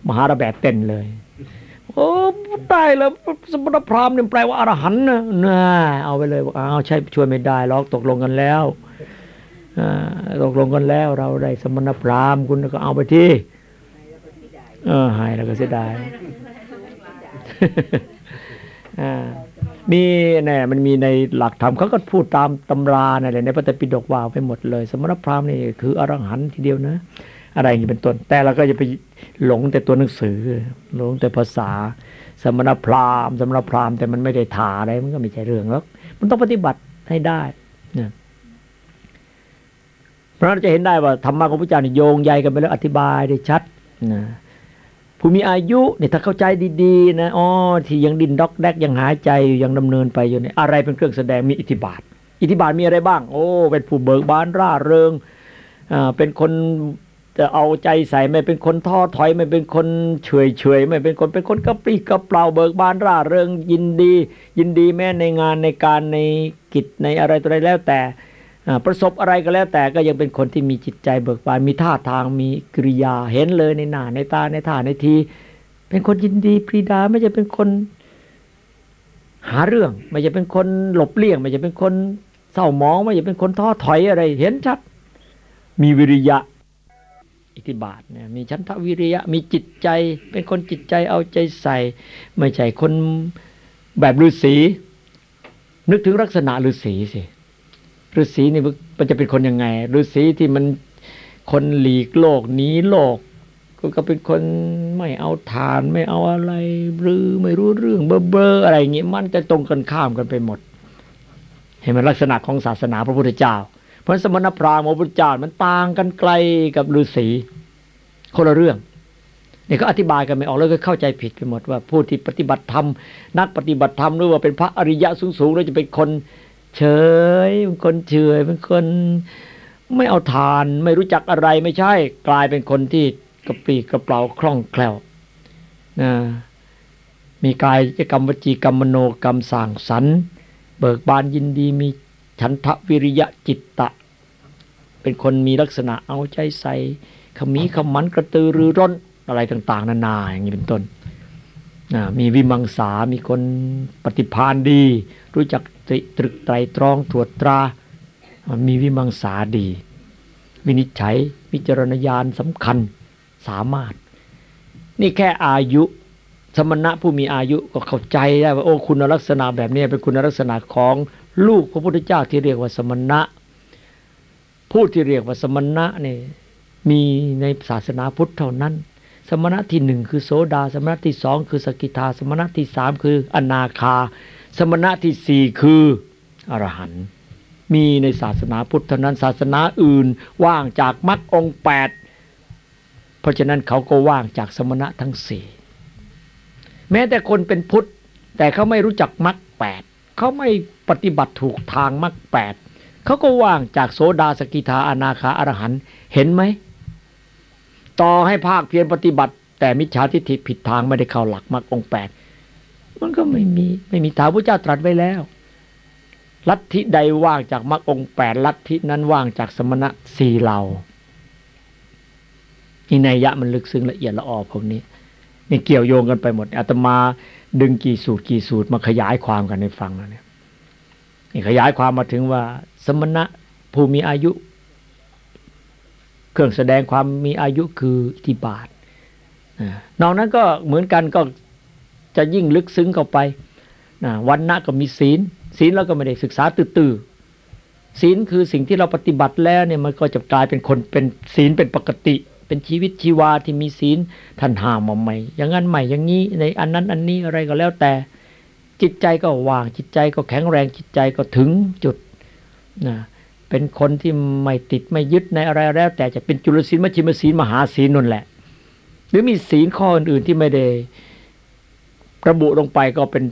มหาระแบบเต้นเลย โอ้ตายแล้วสมณพราหมณ์เนี่ยแปลว่าอรหันต์นะน่าเอาไปเลยเอาใช่ช่วยไม่ได้หรอกตกลงกันแล้วตกลงกันแล้ว เราได้สมณพราหมณ์คุณก็เอาไปที่เออหายแล้วก็เสียดายมีเนี่ยมันมีในหลักธรรมเขาก็พูดตามตำราในในพระตปิฎกว่าไปหมดเลย สมณพราหมณ์นี่คืออรหันต์ทีเดียวนะ อะไรอย่างนี้เป็นต้น แต่เราก็จะไปหลงแต่ตัวหนังสือ หลงแต่ภาษา สมณพราหมณ์สมณพราหมณ์แต่มันไม่ได้ถาอะไรมันก็ไม่ใช่เรื่องแล้วมันต้องปฏิบัติให้ได้นะเพราะเราจะเห็นได้ว่าธรรมะของพระเจ้านี่โยงใยกันไปแล้วอธิบายได้ชัดนะผู้มีอายุเนี่ยถ้าเข้าใจดีๆนะอ๋อที่ยังดินด็อกแดกยังหายใจอยู่ยังดำเนินไปอยู่เนี่ยอะไรเป็นเครื่องแสดงมีอิทธิบาท อิทธิบาทมีอะไรบ้าง โอ้เป็นผู้เบิกบานร่าเริงอ่าเป็นคน จะเอาใจใส่ไม่เป็นคนท้อถอยไม่เป็นคนเฉยเฉยไม่เป็นคนเป็นคนกระปรี้กระเปร่าเบิกบานร่าเริงยินดี ยินดีแม้ในงานในการในกิจในอะไรตัวใดแล้วแต่ประสบอะไรก็แล้วแต่ก็ยังเป็นคนที่มีจิตใจเบิกบานมีท่าทางมีกริยาเห็นเลยในหน้าในตาในท่าในที เป็นคนยินดีปรีดาไม่ใช่เป็นคน หาเรื่อง ไม่ใช่เป็นคนหลบเลี่ยง ไม่ใช่เป็นคนเศร้าหมอง ไม่ใช่เป็นคนท้อถอยอะไร เห็นชัด มีวิริยะ อิทธิบาทเนี่ยมีชั้นทวิริยะมีจิตใจ เป็นคนจิตใจเอาใจใส่ ไม่ใช่คนแบบฤาษีนึกถึงลักษณะฤาษีสิฤาษีนี่มันจะเป็นคนยังไงฤาษีที่มันคนหลีกโลกหนีโลก ก็เป็นคนไม่เอาทานไม่เอาอะไรหรือไม่รู้เรื่องเบ้อเบออะไรอย่างเงี้ยมันจะตรงกันข้ามกันไปหมด เห็นไหมลักษณะของศาสนาพระพุทธเจ้า เพราะสมณพราหมณ์พระพุทธเจ้ามันต่างกันไกลกับฤาษีคนละเรื่องนี่ก็อธิบายกันไม่ออกแล้วก็เข้าใจผิดไปหมดว่าผู้ที่ปฏิบัติธรรมนักปฏิบัติธรรมหรือว่าเป็นพระอริยะสูงๆแล้วจะเป็นคนเฉยเป็นคนเฉยเป็นคนไม่เอาทาน ไม่รู้จักอะไรไม่ใช่ กลายเป็นคนที่กระปรีกระเปร่าคล่องแคล่วนะมีกายกรรมวจีกรรมมโนกรรมสร้างสรรเบิกบานยินดีมี ฉันทะวิริยะจิตตะ เป็นคนมีลักษณะเอาใจใส่ขมีขมันกระตือรือร้นอะไรต่าง ๆ นานาอย่างนี้เป็นต้นมีวิมังสา มีคนปฏิพานดี รู้จักตร,ตรึกไตรตรองตรวจตรา มีวิมังสาดี วินิจฉัยวิจารณญาณสำคัญสามารถ นี่แค่อายุ สมณะผู้มีอายุก็เข้าใจได้ว่าโอ้คุณลักษณะแบบนี้เป็นคุณลักษณะของ ลูกพระพุทธเจ้าที่เรียกว่าสมณะ ผู้ที่เรียกว่าสมณะเนี่ยมีในศาสนาพุทธเท่านั้น สมณะที่หนึ่งคือโสดา สมณะที่สองคือสกิทา สมณะที่สามคืออนาคา สมณะที่สี่คืออรหันต์มีในศาสนาพุทธเท่านั้นศาสนาอื่นว่างจากมรรคองแปดเพราะฉะนั้นเขาก็ว่างจากสมณะทั้งสี่แม้แต่คนเป็นพุทธ แต่เขาไม่รู้จักมรรคแปดเขาไม่ ปฏิบัติถูกทางมรรคแปดเขาก็ว่างจากโสดาสกิทาอนาคาอรหันต์เห็นไหม ต่อให้ภาคเพียรปฏิบัติ แต่มิจฉาทิฏฐิผิดทางไม่ได้เข้าหลักมรรคองแปดมันก็ไม่มีไม่มีทางพระเจ้าตรัสไว้แล้ว ลัทธิใดว่างจากมรรคองแปดลัทธินั้นว่างจากสมณะสี่เหล่านี่นัยยะมันลึกซึ้งละเอียดละออพวกนี้นี่เกี่ยวโยงกันไปหมดอาตมาดึงกี่สูตรกี่สูตรมาขยายความกันในฟังแล้วเนี่ย นี่ขยายความมาถึงว่า สมณะผู้มีอายุ เครื่องแสดงความมีอายุคือที่บาทนอกนั้นก็เหมือนกันก็จะยิ่งลึกซึ้งเข้าไปวันณะก็มีศีล ศีลเราก็ไม่ได้ศึกษาตื้อศีลคือสิ่งที่เราปฏิบัติแล้วเนี่ยมันก็จะกลายเป็นคนเป็นศีลเป็นปกติ เป็นชีวิตชีวาที่มีศีลท่านห้ามมาใหม่ อย่างนั้นใหม่อย่างนี้ในอันนั้นอันนี้อะไรก็แล้วแต่ จิตใจก็ว่างจิตใจก็แข็งแรงจิตใจก็ถึงจุดนะเป็นคนที่ไม่ติดไม่ยึดในอะไรแล้ว แต่จะเป็นจุลศีลมัชฌิมศีลมหาศีลนั่นแหละ หรือมีศีลข้ออื่นๆที่ไม่ได้ระบุลงไปก็เป็น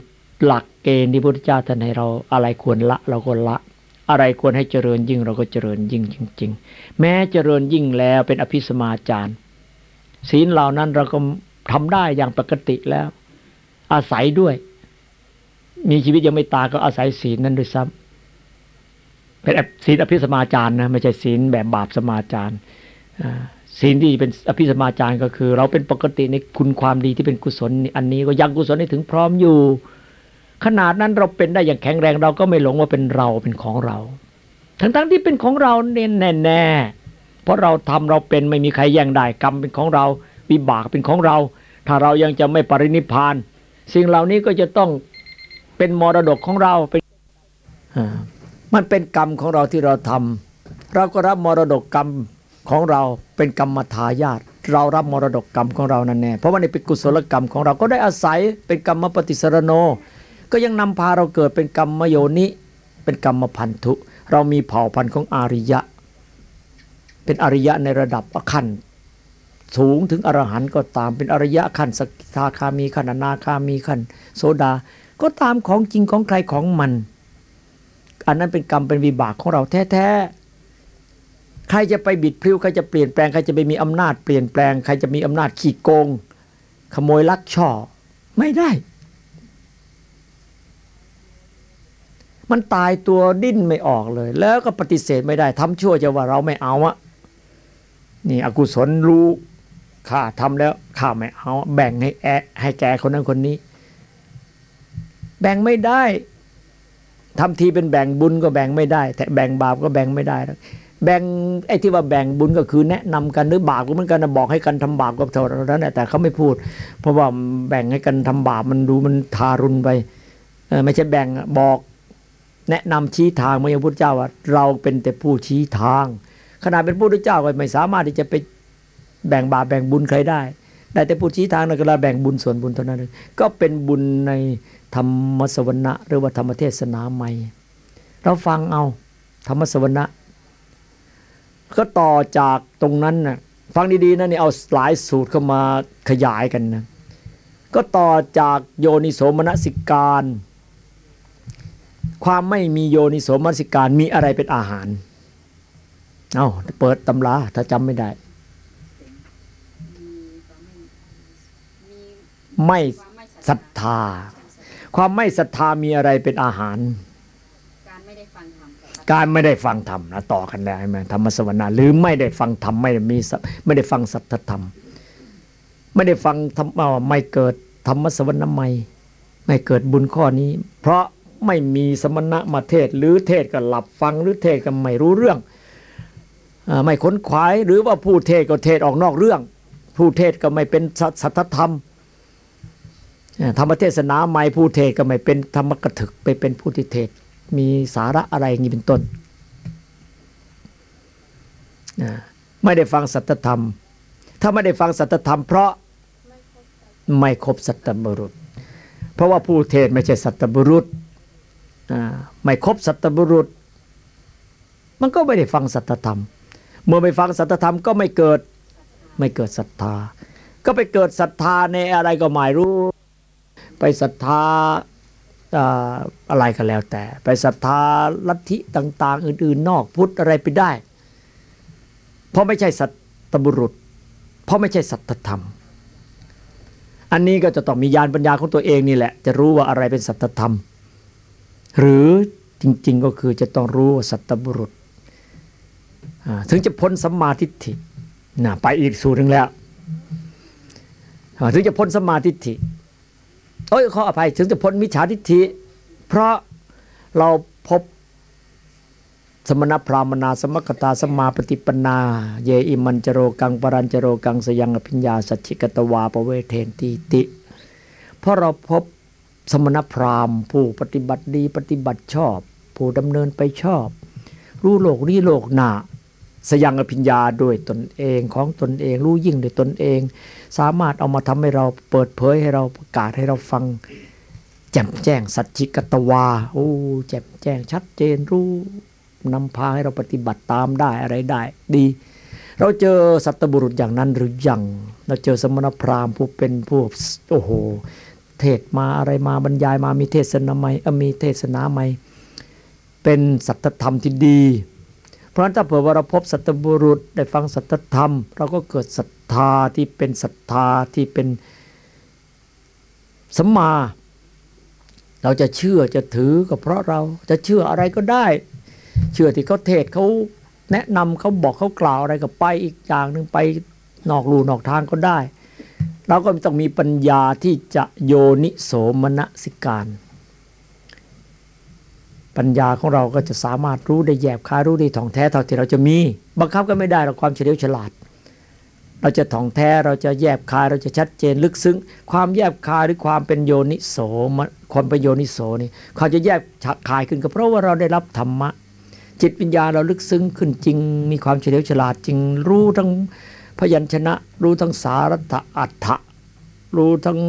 หลักเกณฑ์ที่พระพุทธเจ้าท่านให้เราอะไรควรละ เราก็ละ อะไรควรให้เจริญยิ่ง เราก็เจริญยิ่งจริง ๆ แม้เจริญยิ่งแล้วเป็นอภิสมาจารศีลเหล่านั้นเราก็ทำได้อย่างปกติแล้ว อาศัยด้วย มีชีวิตยังไม่ตายก็อาศัยศีลนั้นด้วยซ้ำเป็นศีลอภิสมาจารนะไม่ใช่ศีลแบบบาปสมาจารศีลที่เป็นอภิสมาจารก็คือ เราเป็นปกติในคุณความดีที่เป็นกุศล อันนี้ก็ยังกุศลให้ถึงพร้อมอยู่ ขนาดนั้นเราเป็นได้อย่างแข็งแรงเราก็ไม่หลงว่าเป็นเราเป็นของเรา ทั้งๆทที่เป็นของเราเน้นแน่เพราะเราทำเราเป็นไม่มีใครแย่งได้กรรมเป็นของเราวิบากเป็นของเรา ถ้าเรายังจะไม่ปรินิพาน สิ่งเหล่านี้ก็จะต้อง เป็นมรดกของเราเป็นมันเป็นกรรมของเราที่เราทำเราก็รับมรดกกรรมของเราเป็นกรรมทายาทเรารับมรดกกรรมของเรานั่นแน่เพราะว่านี่เป็นกุศลกรรมของเราก็ได้อาศัยเป็นกรรมปฏิสรโน ก็ยังนำพาเราเกิดเป็นกรรมโยนิเป็นกรรมพันธุ เรามีเผ่าพันธุ์ของอาริยะ เป็นอริยะในระดับขั้นสูงถึงอรหันต์ก็ตามเป็นอริยะขั้นสกิทาคามีขั้นอนาคามีขั้นโสดา ก็ตามของจริงของใครของมัน อันนั้นเป็นกรรมเป็นวิบากของเราแท้ๆ ใครจะไปบิดพลิ้วใครจะเปลี่ยนแปลงใครจะไปมีอำนาจเปลี่ยนแปลง ใครจะมีอำนาจขี้โกง ขโมยลักช่อ ไม่ได้ มันตายตัวดิ้นไม่ออกเลย แล้วก็ปฏิเสธไม่ได้ทำชั่วจะว่าเราไม่เอาอะนี่อกุศลรู้ข้าทำแล้วข้าไม่เอา แบ่งให้แอให้แกคนนั้นคนนี้ แบ่งไม่ได้ทำทีเป็นแบ่งบุญก็แบ่งไม่ได้ แต่แบ่งบาปก็แบ่งไม่ได้แบ่งไอ้ที่ว่าแบ่งบุญก็คือแนะนำกันหรือบาปก็เหมือนกันบอกให้กันทำบาปก็เท่านั้นแหละแต่เขาไม่พูด เพราะว่าแบ่งให้กันทำบาปมันดูมันทารุณไปไม่ใช่แบ่งบอกแนะนำชี้ทางมื่อพระพุทธเจ้าว่า เราเป็นแต่ผู้ชี้ทางขนาดเป็นผู้พุทธเจ้าก็ไม่สามารถที่จะไปแบ่งบาปแบ่งบุญใครได้ ได้แต่ผู้ชี้ทางนั่นก็เราแบ่งบุญส่วนบุญเท่านั้นเองก็เป็นบุญในธรรมสวนะหรือว่าธรรมเทศนาใหม่ เราฟังเอาธรรมสวนะ ก็ต่อจากตรงนั้นนะฟังดีๆนะนี่เอาหลายสูตรเข้ามาขยายกันนะก็ต่อจากโยนิโสมนสิการ ความไม่มีโยนิโสมนสิการมีอะไรเป็นอาหารเอาเปิดตำราถ้าจำไม่ได้ ไม่ศรัทธา ความไม่ศรัทธามีอะไรเป็นอาหาร การไม่ได้ฟังธรรมการไม่ได้ฟังธรรมนะต่อกันแล้วใช่ไหมธรรมสวนาหรือไม่ได้ฟังธรรมไม่มีไม่ได้ฟังสัทธธรรม ไม่ได้ฟังธรรมไม่เกิดธรรมสวนาไม่ไม่เกิดบุญข้อนี้ เพราะไม่มีสมณะมาเทศหรือเทศก็หลับฟังหรือเทศก็ไม่รู้เรื่องไม่ค้นขวายหรือว่าผู้เทศก็เทศออกนอกเรื่อง ผู้เทศก็ไม่เป็นสัทธธรรม ธรรมเทศนาใหม่ผู้เทศก็ไม่เป็นธรรมกถึกไปเป็นผู้ที่เทศ มีสาระอะไรอย่างนี้เป็นต้น ไม่ได้ฟังสัตธรรม ถ้าไม่ได้ฟังสัตธรรม เพราะไม่ครบสัตบุรุษ เพราะว่าผู้เทศไม่ใช่สัตบุรุษไม่ครบสัตบุรุษ มันก็ไม่ได้ฟังสัตธรรม เมื่อไม่ฟังสัตธรรมก็ไม่เกิดไม่เกิดศรัทธา ก็ไปเกิดศรัทธาในอะไรก็ไม่รู้ ไปศรัทธาอะไรก็แล้วแต่ ไปศรัทธาลัทธิต่าง ๆ อื่น ๆ นอกพุทธอะไรไปได้ เพราะไม่ใช่สัตบุรุษ เพราะไม่ใช่สัตธรรม อันนี้ก็จะต้องมีญาณปัญญาของตัวเองนี่แหละ จะรู้ว่าอะไรเป็นสัตธรรม หรือจริง ๆ ก็คือจะต้องรู้ว่าสัตบุรุษ ถึงจะพ้นสัมมาทิฏฐินะไปอีกสูตรหนึ่งแล้ว ถึงจะพ้นสัมมาทิฏฐิ โอ้ยขออภัยถึงจะพ้นมิจฉาทิฏฐิเพราะเราพบสมณพราหมณาสมกตาสมาปฏิปนา เยอิมันจโรกังปรัญจโรกังสยังอภิญญาสัจฉิกตวาปเวเทนตีติ เพราะเราพบสมณพราหมณ์ ผู้ปฏิบัติดีปฏิบัติชอบ ผู้ดำเนินไปชอบ รู้โลกนี้โลกหนา สยังอภิญญาด้วยตนเองของตนเองรู้ยิ่งด้วยตนเอง สามารถเอามาทำให้เราเปิดเผยให้เราประกาศให้เราฟัง แจ่มแจ้ง สัจจิกตวาโอ้แจ่มแจ้งชัดเจนรู้นำพาให้เราปฏิบัติตามได้อะไรได้ดี เราเจอสัตบุรุษอย่างนั้นหรือยังเราเจอสมณพราหมณ์ผู้เป็นผู้โอ้โห เทศมาอะไรมาบรรยายมามีเทศนาใหม่อ้อมีเทศนาใหม่เป็นสัตธรรมที่ดี เพราะถ้าเผื่อว่าเราพบสัตบุรุษได้ฟังสัตธรรม เราก็เกิดศรัทธาที่เป็นศรัทธาที่เป็นสัมมา เราจะเชื่อจะถือก็เพราะเราจะเชื่ออะไรก็ได้ เชื่อที่เขาเทศเขาแนะนำเขาบอกเขากล่าวอะไรก็ไปอีกอย่างหนึ่งไปนอกรูนอกทางก็ได้ เราก็ต้องมีปัญญาที่จะโยนิโสมนสิการ ปัญญาของเราก็จะสามารถรู้ได้แยบคายรู้ได้ถ่องแท้เท่าที่เราจะมี บังคับก็ไม่ได้เราความเฉลียวฉลาด เราจะถ่องแท้เราจะแยบคายเราจะชัดเจนลึกซึ้ง ความแยบคายหรือความเป็นโยนิโสมความเป็นโยนิโสนี่เขาจะแยบคายขึ้นก็เพราะว่าเราได้รับธรรมะ จิตวิญญาเราลึกซึ้งขึ้นจริง มีความเฉลียวฉลาดจริงรู้ทั้งพยัญชนะ รู้ทั้งสารัตอัฏฐะรู้ทั้ง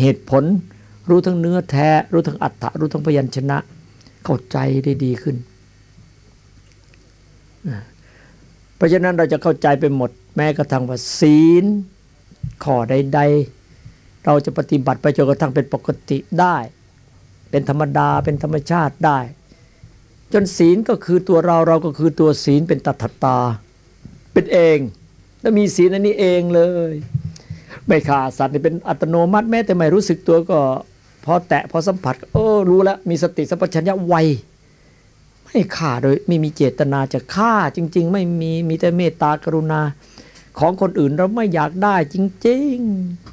เหตุผล รู้ทั้งเนื้อแท้ รู้ทั้งอัฏฐะรู้ทั้งพยัญชนะ เข้าใจได้ดีขึ้น เพราะฉะนั้นเราจะเข้าใจไปหมด แม้กระทั่งว่าศีลข้อใด ๆ เราจะปฏิบัติไปจนกระทั่งเป็นปกติได้ เป็นธรรมดาเป็นธรรมชาติได้ จนศีลก็คือตัวเราเราก็คือตัวศีลเป็นตัทตา เป็นเอง แล้วมีศีลอันนี้เองเลยไม่ฆ่าสัตว์นี่เป็นอัตโนมัติแม้แต่ไม่รู้สึกตัวก็ อแตะพอสัมผัส เออรู้แล้วมีสติสัมปชัญญะไวไม่ฆ่าโดยไม่มีเจตนาจะฆ่าจริง ๆ ไม่มีมีแต่เมตตากรุณา ของคนอื่นเราไม่อยากได้จริง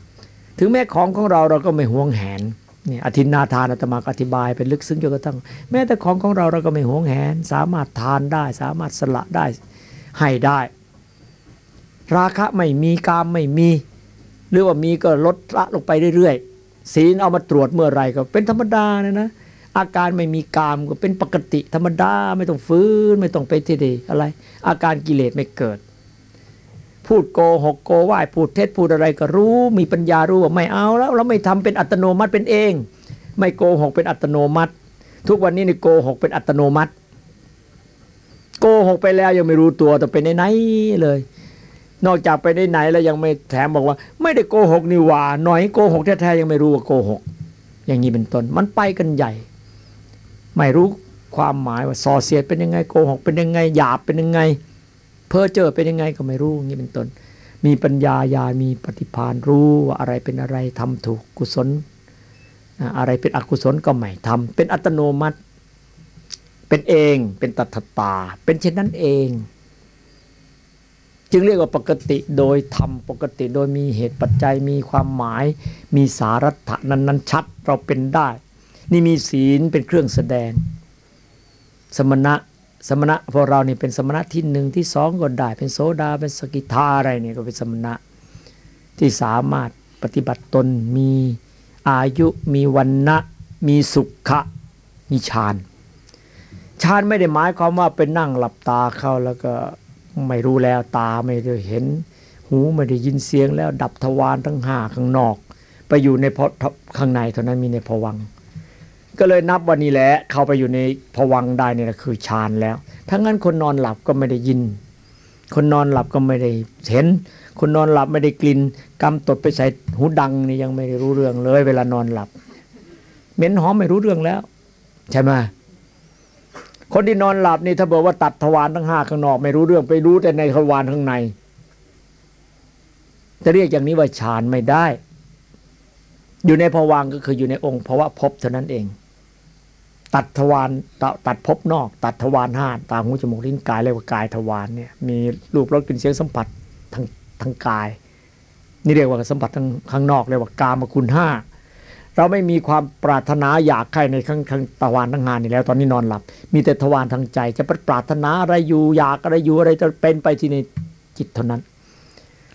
ๆ ถึงแม้ของของเราเราก็ไม่หวงแหนนี่อธินาทานอาตมาอธิบายเป็นลึกซึ้งจนกระทั่งแม้แต่ของของเราเราก็ไม่หวงแหน สามารถทานได้ สามารถสละได้ให้ได้ ราคะไม่มีกามไม่มี หรือว่ามีก็ลดละลงไปเรื่อยๆ ศีลเอามาตรวจเมื่อไรก็เป็นธรรมดานะนะอาการไม่มีกามก็เป็นปกติธรรมดาไม่ต้องฟื้นไม่ต้องไปที่ดีอะไร อาการกิเลสไม่เกิด พูดโกหกโกไหว้พูดเท็จพูดอะไรก็รู้มีปัญญารู้ว่าไม่เอาแล้วเราไม่ทำเป็นอัตโนมัติเป็นเอง ไม่โกหกเป็นอัตโนมัติ ทุกวันนี้นี่โกหกเป็นอัตโนมัติ โกหกไปแล้วยังไม่รู้ตัวแต่เป็นไหนๆเลย นอกจากไปได้ไหนแล้วยังไม่แถมบอกว่า ไม่ได้โกหกนี่หว่าหน่อยโกหกแท้ๆยังไม่รู้ว่าโกหก อย่างนี้เป็นต้นมันไปกันใหญ่ ไม่รู้ความหมายว่าส่อเสียดเป็นยังไงโกหกเป็นยังไงหยาบเป็นยังไง เพ้อเจอเป็นยังไงก็ไม่รู้อย่างนี้เป็นต้น มีปัญญาญามีปฏิภาณรู้ว่าอะไรเป็นอะไรทำถูกกุศล อะไรเป็นอกุศลก็ไม่ทำเป็นอัตโนมัติ เป็นเองเป็นตัทตา เป็นเช่นนั้นเอง จึงเรียกว่าปกติโดยธรรมปกติโดยมีเหตุปัจจัยมีความหมาย มีสารัตนั้นนั้นชัดเราเป็นได้ นี่มีศีลเป็นเครื่องแสดง สมณะสมณะพวกเรานี่เป็นสมณะที่หนึ่งที่สองก็ได้ เป็นโสดาเป็นสกิทาอะไรเนี่ยก็เป็นสมณะที่สามารถปฏิบัติตนมีอายุมีวันนะมีสุขะมีฌานฌานไม่ได้หมายความว่าเป็นนั่งหลับตาเข้าแล้วก็ ไม่รู้แล้วตาไม่ได้เห็น หูไม่ได้ยินเสียงแล้วดับทวารทั้งห้าข้างนอก ไปอยู่ในพข้างในเท่านั้นมีในภวังก็เลยนับวันนี้แหละเข้าไปอยู่ในภวังได้เนี่ยนะคือฌานแล้วทั้งนั้นคนนอนหลับก็ไม่ได้ยิน คนนอนหลับก็ไม่ได้เห็น คนนอนหลับไม่ได้กลิ่นกำตดไปใส่หูดังนี่ยังไม่ได้รู้เรื่องเลย เวลานอนหลับเหม็นหอมไม่รู้เรื่องแล้ว ใช่ไหม คนที่นอนหลับนี่ถ้าบอกว่าตัดทวารทั้งห้าข้างนอก ไม่รู้เรื่องไปรู้แต่ในทวารข้างใน จะเรียกอย่างนี้ว่าฌานไม่ได้ อยู่ในภวังก็คืออยู่ในองค์ภาวะภพเท่านั้นเอง ตัดทวารตตัดภพนอก ตัดทวารห้าตาหูจมูกลิ้นกายเรียกว่ากายทวารเนี่ย มีรูปรสกลิ่นเสียงสัมผัสทางทางกาย นี่เรียกว่าสัมผัสทางข้างนอกเรียกว่ากามคุณห้า เราไม่มีความปรารถนาอยากใครในข้างข้างทวารทั้งงานนี่แล้ว ตอนนี้นอนหลับ มีแต่ทวารทางใจ จะปปรารถนาอะไรอยู่อยากอะไรอยู่อะไรจะเป็นไปที่ในจิตเท่านั้น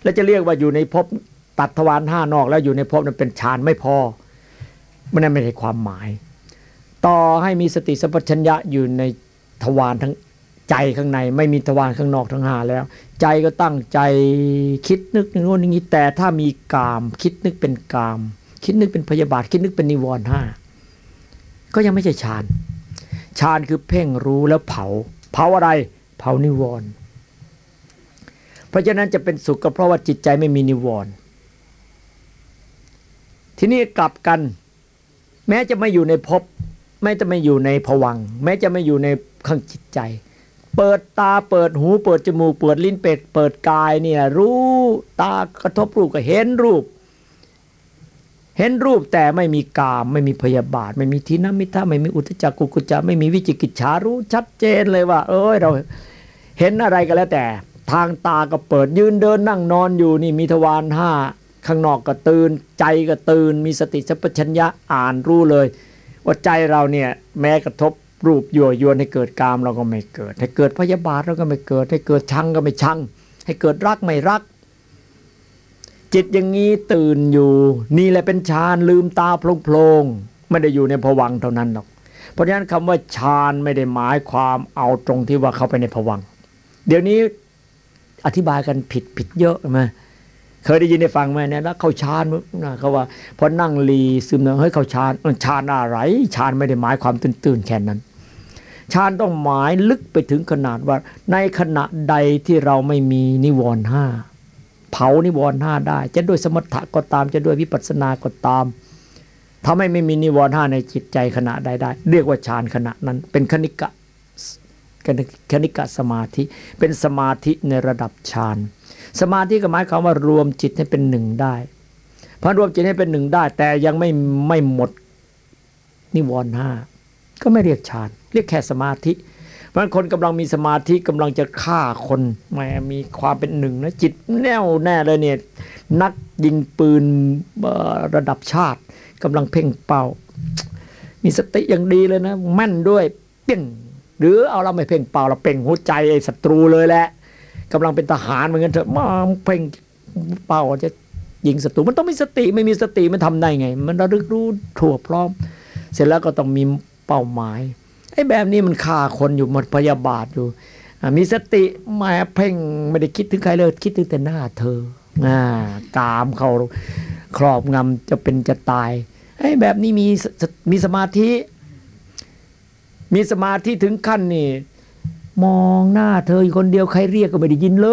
และจะเรียกว่าอยู่ในภพตัดทวารห้านอกแล้วอยู่ในภพนั้นเป็นฌานไม่พอมันนั่นไม่ใช่ความหมาย ต่อให้มีสติสัมปชัญญะอยู่ในทวารทั้งใจข้างใน ไม่มีทวารข้างนอกทั้งห้าแล้ว ใจก็ตั้งใจคิดนึกอย่างโน้นอย่างนี้แต่ถ้ามีกาม คิดนึกเป็นกาม คิดนึกเป็นพยาบาทคิดนึกเป็นนิวรณ์ห้าก็ยังไม่ใช่ฌานฌานคือเพ่งรู้แล้วเผา เผาอะไร เผานิวรณ์เพราะฉะนั้นจะเป็นสุขก็เพราะว่าจิตใจไม่มีนิวรณ์ทีนี้กลับกัน แม้จะไม่อยู่ในภพแม้จะไม่อยู่ในผวัง แม้จะไม่อยู่ในข้างจิตใจ เปิดตาเปิดหู เปิดจมูก เปิดลิ้นเป็ด เปิดกายเนี่ยรู้ตากระทบรูปก็เห็นรูป เห็นรูปแต่ไม่มีกาม ไม่มีพยาบาท ไม่มีทินามิทะไม่มีอุทจักกุกุจจะไม่มีวิจิกิจฉารู้ชัดเจนเลยว่า เอ้ยเราเห็นอะไรก็แล้วแต่ ทางตาก็เปิดยืนเดินนั่งนอนอยู่นี่มีทวารห้าข้างนอกก็ตื่น ใจก็ตื่น มีสติสัพพัญญะอ่านรู้เลย ว่าใจเราเนี่ยแม้กระทบรูปยั่วยวนให้เกิดกามเราก็ไม่เกิด ให้เกิดพยาบาทเราก็ไม่เกิด ให้เกิดชังก็ไม่ชัง ให้เกิดรักไม่รัก จิตอย่างนี้ตื่นอยู่ นี่แหละเป็นฌานลืมตาโพลงๆไม่ได้อยู่ในผวังเท่านั้นหรอก เพราะฉะนั้นคำว่าฌานไม่ได้หมายความเอาตรงที่ว่าเข้าไปในผวังเดี๋ยวนี้อธิบายกันผิดผิดเยอะไหมเคยได้ยินได้ฟังไหมเนี่ยแล้วเข้าฌานนะเขาว่าพอนั่งลีซึมเนเฮ้ยเข้าฌานฌานอะไรฌานไม่ได้หมายความตื่นๆแค่นั้นฌานต้องหมายลึกไปถึงขนาดว่าในขณะใดที่เราไม่มีนิวรณ์ห้า เผานิวรณ์ห้าได้ จะด้วยสมถะก็ตาม จะด้วยวิปัสสนาก็ตามทำให้ไม่มีนิวรณ์ห้าในจิตใจขณะใดได้ เรียกว่าฌานขณะนั้น เป็นคณิกะคณิกะสมาธิ เป็นสมาธิในระดับฌานสมาธิก็หมายความว่ารวมจิตให้เป็นหนึ่งได้พอรวมจิตให้เป็นหนึ่งได้ แต่ยังไม่ไม่หมดนิวรณ์ห้าก็ไม่เรียกฌานเรียกแค่สมาธิ เพราะคนกำลังมีสมาธิกำลังจะฆ่าคนแหมมีความเป็นหนึ่งนะจิตแน่วแน่เลยเนี่ยนักยิงปืนระดับชาติกำลังเพ่งเป้า มีสติอย่างดีเลยนะแม่นด้วยเปี้ยงหรือเอาเราไม่เพ่งเป้าเราเป่งหัวใจไอ้ศัตรูเลยแหละกำลังเป็นทหารเหมือนกันเถอะมาเพ่งเป้าจะยิงศัตรูมันต้องมีสติไม่มีสติมันทำได้ไง มันระลึกรู้ถั่วพร้อม เสร็จแล้วก็ต้องมีเป้าหมาย ไอ้แบบนี้มันฆ่าคนอยู่มันพยาบาทอยู่ มีสติมาเพ่งไม่ได้คิดถึงใครเลยคิดถึงแต่หน้าเธอกามเขาครอบงำจะเป็นจะตายไอ้แบบนี้มีมีสมาธิ มีสมาธิถึงขั้นนี่มองหน้าเธออยู่คนเดียวใครเรียกก็ไม่ได้ยินเล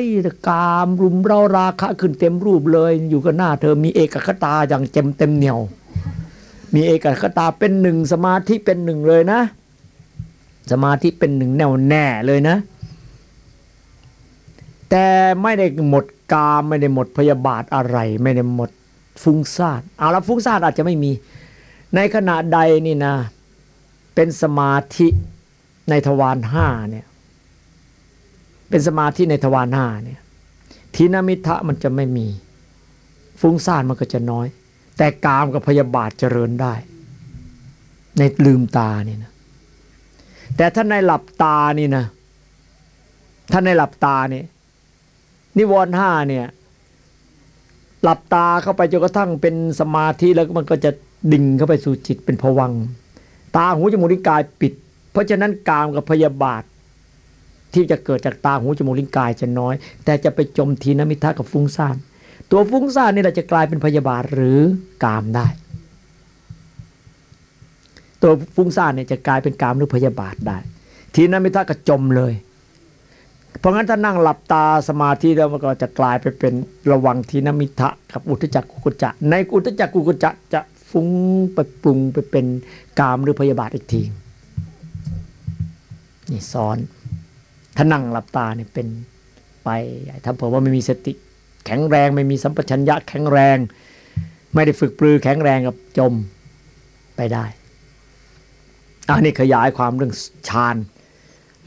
ยกามรุมเราราคะขึ้นเต็มรูปเลย อยู่กับหน้าเธอมีเอกคตาอย่างเต็มเต็มเหนียว มีเอกคตาเป็นหนึ่งสมาธิเป็นหนึ่งเลยนะ สมาธิเป็นหนึ่งแน่วแน่เลยนะ แต่ไม่ได้หมดกามไม่ได้หมดพยาบาทอะไร ไม่ได้หมดฟุ้งซ่านเอาละฟุ้งซ่านอาจจะไม่มี ในขณะใดนี่นะ เป็นสมาธิในทวารห้าเนี่ยเป็นสมาธิในทวารห้าเนี่ยทีนมิทะมันจะไม่มี ฟุ้งซ่านมันก็จะน้อย แต่กามกับพยาบาทเจริญได้ ในลืมตาเนี่นะ แต่ถ้าในหลับตานี่นะถ้าในหลับตาเนี่ยนิวรณ์ห้าเนี่ยหลับตาเข้าไปจนกระทั่งเป็นสมาธิแล้วมันก็จะดิ่งเข้าไปสู่จิตเป็นผวัง ตาหูจมูกลิ้นกายปิด เพราะฉะนั้นกามกับพยาบาท ที่จะเกิดจากตาหูจมูกลิ้นกายจะน้อย แต่จะไปจมทีนมิทะกับฟุ้งซ่านตัวฟุ้งซ่านนี่เราจะกลายเป็นพยาบาทหรือกามได้ ตัวฟุ้งซ่านเนี่ยจะกลายเป็นกามหรือพยาบาทได้ ทีนัมิทะก็จมเลย เพราะงั้นถ้านั่งหลับตาสมาธิแล้วมันก็จะกลายไปเป็นระวังทีนมิทะกับอุทจักกุกุจะ ในอุทจักกุกุจะจะฟุ้งไปปรุงไปเป็นกามหรือพยาบาทอีกทีนี่ซ้อนถ้านั่งหลับตาเนี่ยเป็นไปถ้าเผื่อว่าไม่มีสติ แข็งแรงไม่มีสัมปชัญญะแข็งแรง ไม่ได้ฝึกปรือแข็งแรงกับจมไปได้ อันนี้ขยายความเรื่องฌาน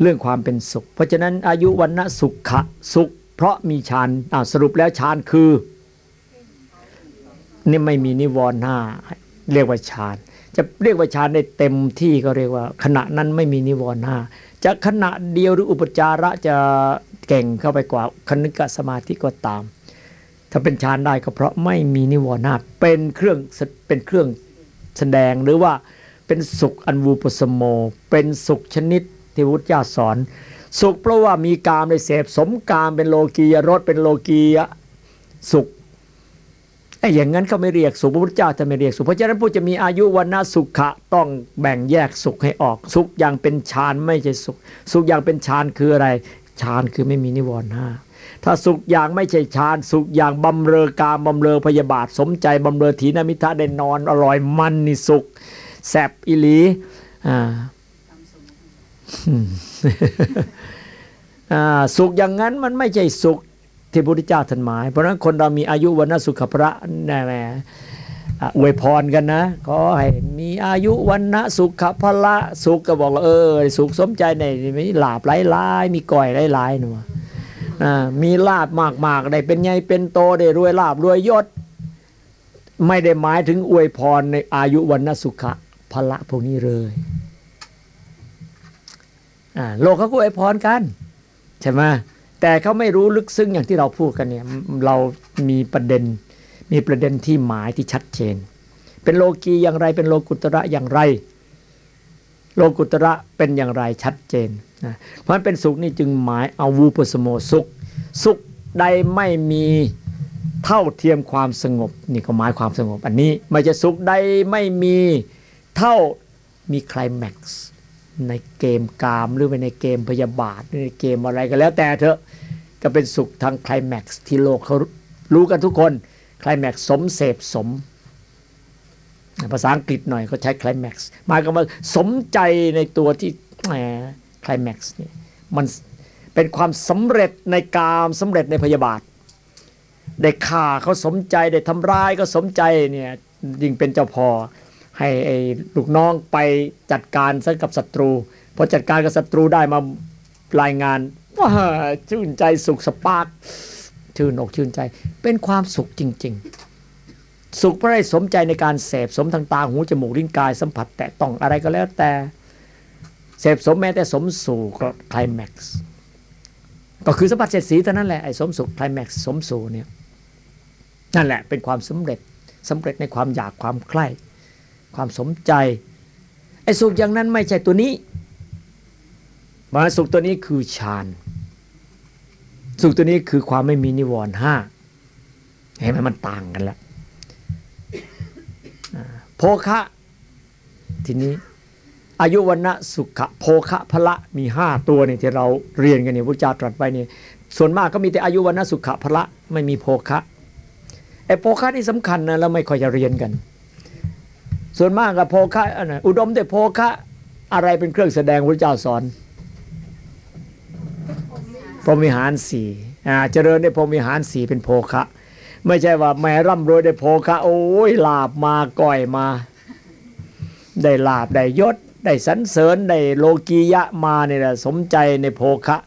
เรื่องความเป็นสุข เพราะฉะนั้นอายุวันณะสุขะสุข เพราะมีฌานสรุปแล้วฌานคือนี่ไม่มีนิวรณ์ห้าเรียกว่าฌานจะเรียกว่าฌานได้เต็มที่ก็เรียกว่า ขณะนั้นไม่มีนิวรณ์ห้าจะขณะเดียวหรืออุปจาระจะเก่งเข้าไปกว่าคณิกสมาธิก็ตาม ถ้าเป็นฌานได้ก็เพราะไม่มีนิวรณ์ห้าเป็นเครื่องเป็นเครื่องแสดงหรือว่า เป็นสุขอันวูปสมโม เป็นสุขชนิดที่พุทธเจ้าสอน สุขเพราะว่ามีกามในเสพสมกามเป็นโลกียรสเป็นโลกียสุขไอ้อย่างนั้นเขาไม่เรียกสุขพระพุทธเจ้าจะไม่เรียกสุขเพราะฉะนั้นผู้จะมีอายุวันนาสุขะต้องแบ่งแยกสุขให้ออก สุขอย่างเป็นฌานไม่ใช่สุข สุขอย่างเป็นฌานคืออะไรฌานคือไม่มีนิวรณ์ห้าถ้าสุขอย่างไม่ใช่ฌานสุขอย่างบำเรอกามบำเรอพยาบาทสมใจบำเรอถีนมิทะได้นอนอร่อยมันนี่สุข แสบอิลีอ่าสุขอย่างนั้นมันไม่ใช่สุขที่พระพุทธเจ้าท่านหมาย เพราะฉะนั้นคนเรามีอายุวันนสุขพระแน่แม่อวยพรกันนะขอให้มีอายุวันนะสุขพละสุขก็บอกเออ สุขสมใจในมีลาบหลายๆมีก่อยหลายๆหนูมีลาบมากๆได้เป็นไงเป็นโตได้รวยลาบรวยยศ ไม่ได้หมายถึงอวยพรในอายุวันนสุข พละพวกนี้เลยโลกเขาก็อวยพรกันใช่ไหมแต่เขาไม่รู้ลึกซึ้งอย่างที่เราพูดกันเนี่ย เรามีประเด็น มีประเด็นที่หมายที่ชัดเจน เป็นโลกีอย่างไรเป็นโลกุตระอย่างไร โลกุตระเป็นอย่างไรชัดเจนนะเพราะฉะนั้นเป็นสุขนี่จึงหมายเอาวูปสโมสุข สุขใดไม่มีเท่าเทียมความสงบนี่ก็หมายความสงบ อันนี้ไม่จะสุขใดไม่มี เท่ามีคลแม็กซ์ในเกมกามหรือไปในเกมพยาบาทหรือในเกมอะไรก็แล้วแต่เถอะก็เป็นสุขทางคลแม็กซ์ที่โลกเขารู้กันทุกคนคลแม็กซ์สมเสพสม ภาษาอังกฤษหน่อยเขาใช้คลแม็กซ์หมายก็ว่าสมใจในตัวที่แหมคลแม็กซ์นี่มันเป็นความสำเร็จในกามสำเร็จในพยาบาท ได้ฆ่าเขาสมใจได้ทำร้ายก็สมใจเนี่ยยิ่งเป็นเจ้าพอ ให้ไอ้ลูกน้องไปจัดการซะกับศัตรูพอจัดการกับศัตรูได้มารายงานว้าชื่นใจสุขสปาร์กชื่นอกชื่นใจ เป็นความสุขจริง ๆ สุขเพราะได้สมใจในการเสพสมทางตาหูจมูกลิ้นกายสัมผัส แต่ต้องอะไรก็แล้วแต่เสพสมแม้แต่สมสู่ก็ไคลแม็กซ์ก็คือสัมผัสเสร็จสีเท่านั้นแหละไอ้สมสุขไคลแม็กซ์สมสู่เนี่ยนั่นแหละเป็นความสำเร็จสำเร็จในความอยากความใคร่ สมใจไอ้สุขอย่างนั้นไม่ใช่ตัวนี้มาสุขตัวนี้คือฌานสุขตัวนี้คือความไม่มีนิวรณ์ห้าเห็นไหมมันต่างกันแล้วโภคะทีนี้อายุวันนะสุขะโภคะพละมีห้าตัวนี่ที่เราเรียนกันเนี่ยพระเจ้าตรัสไปเนี่ยส่วนมากก็มีแต่อายุวันนะสุขะพละไม่มีโภคะไอ้โภคะนี่สำคัญนะเราไม่ค่อยจะเรียนกัน ส่วนมากกับโภคะอันนะอุดมด้วยโภคะอะไรเป็นเครื่องแสดงพระเจ้าสอนพรหมิหารสี่เจริญได้พรหมิหารสี่เป็นโภคะ ไม่ใช่ว่าแม่ร่ำรวยได้โภคะ โอ้ยลาบมาก่อยมา ได้ลาบได้ยศ ได้สรรเสริญได้โลกียะมาเนี่ยนะสมใจในโภคะ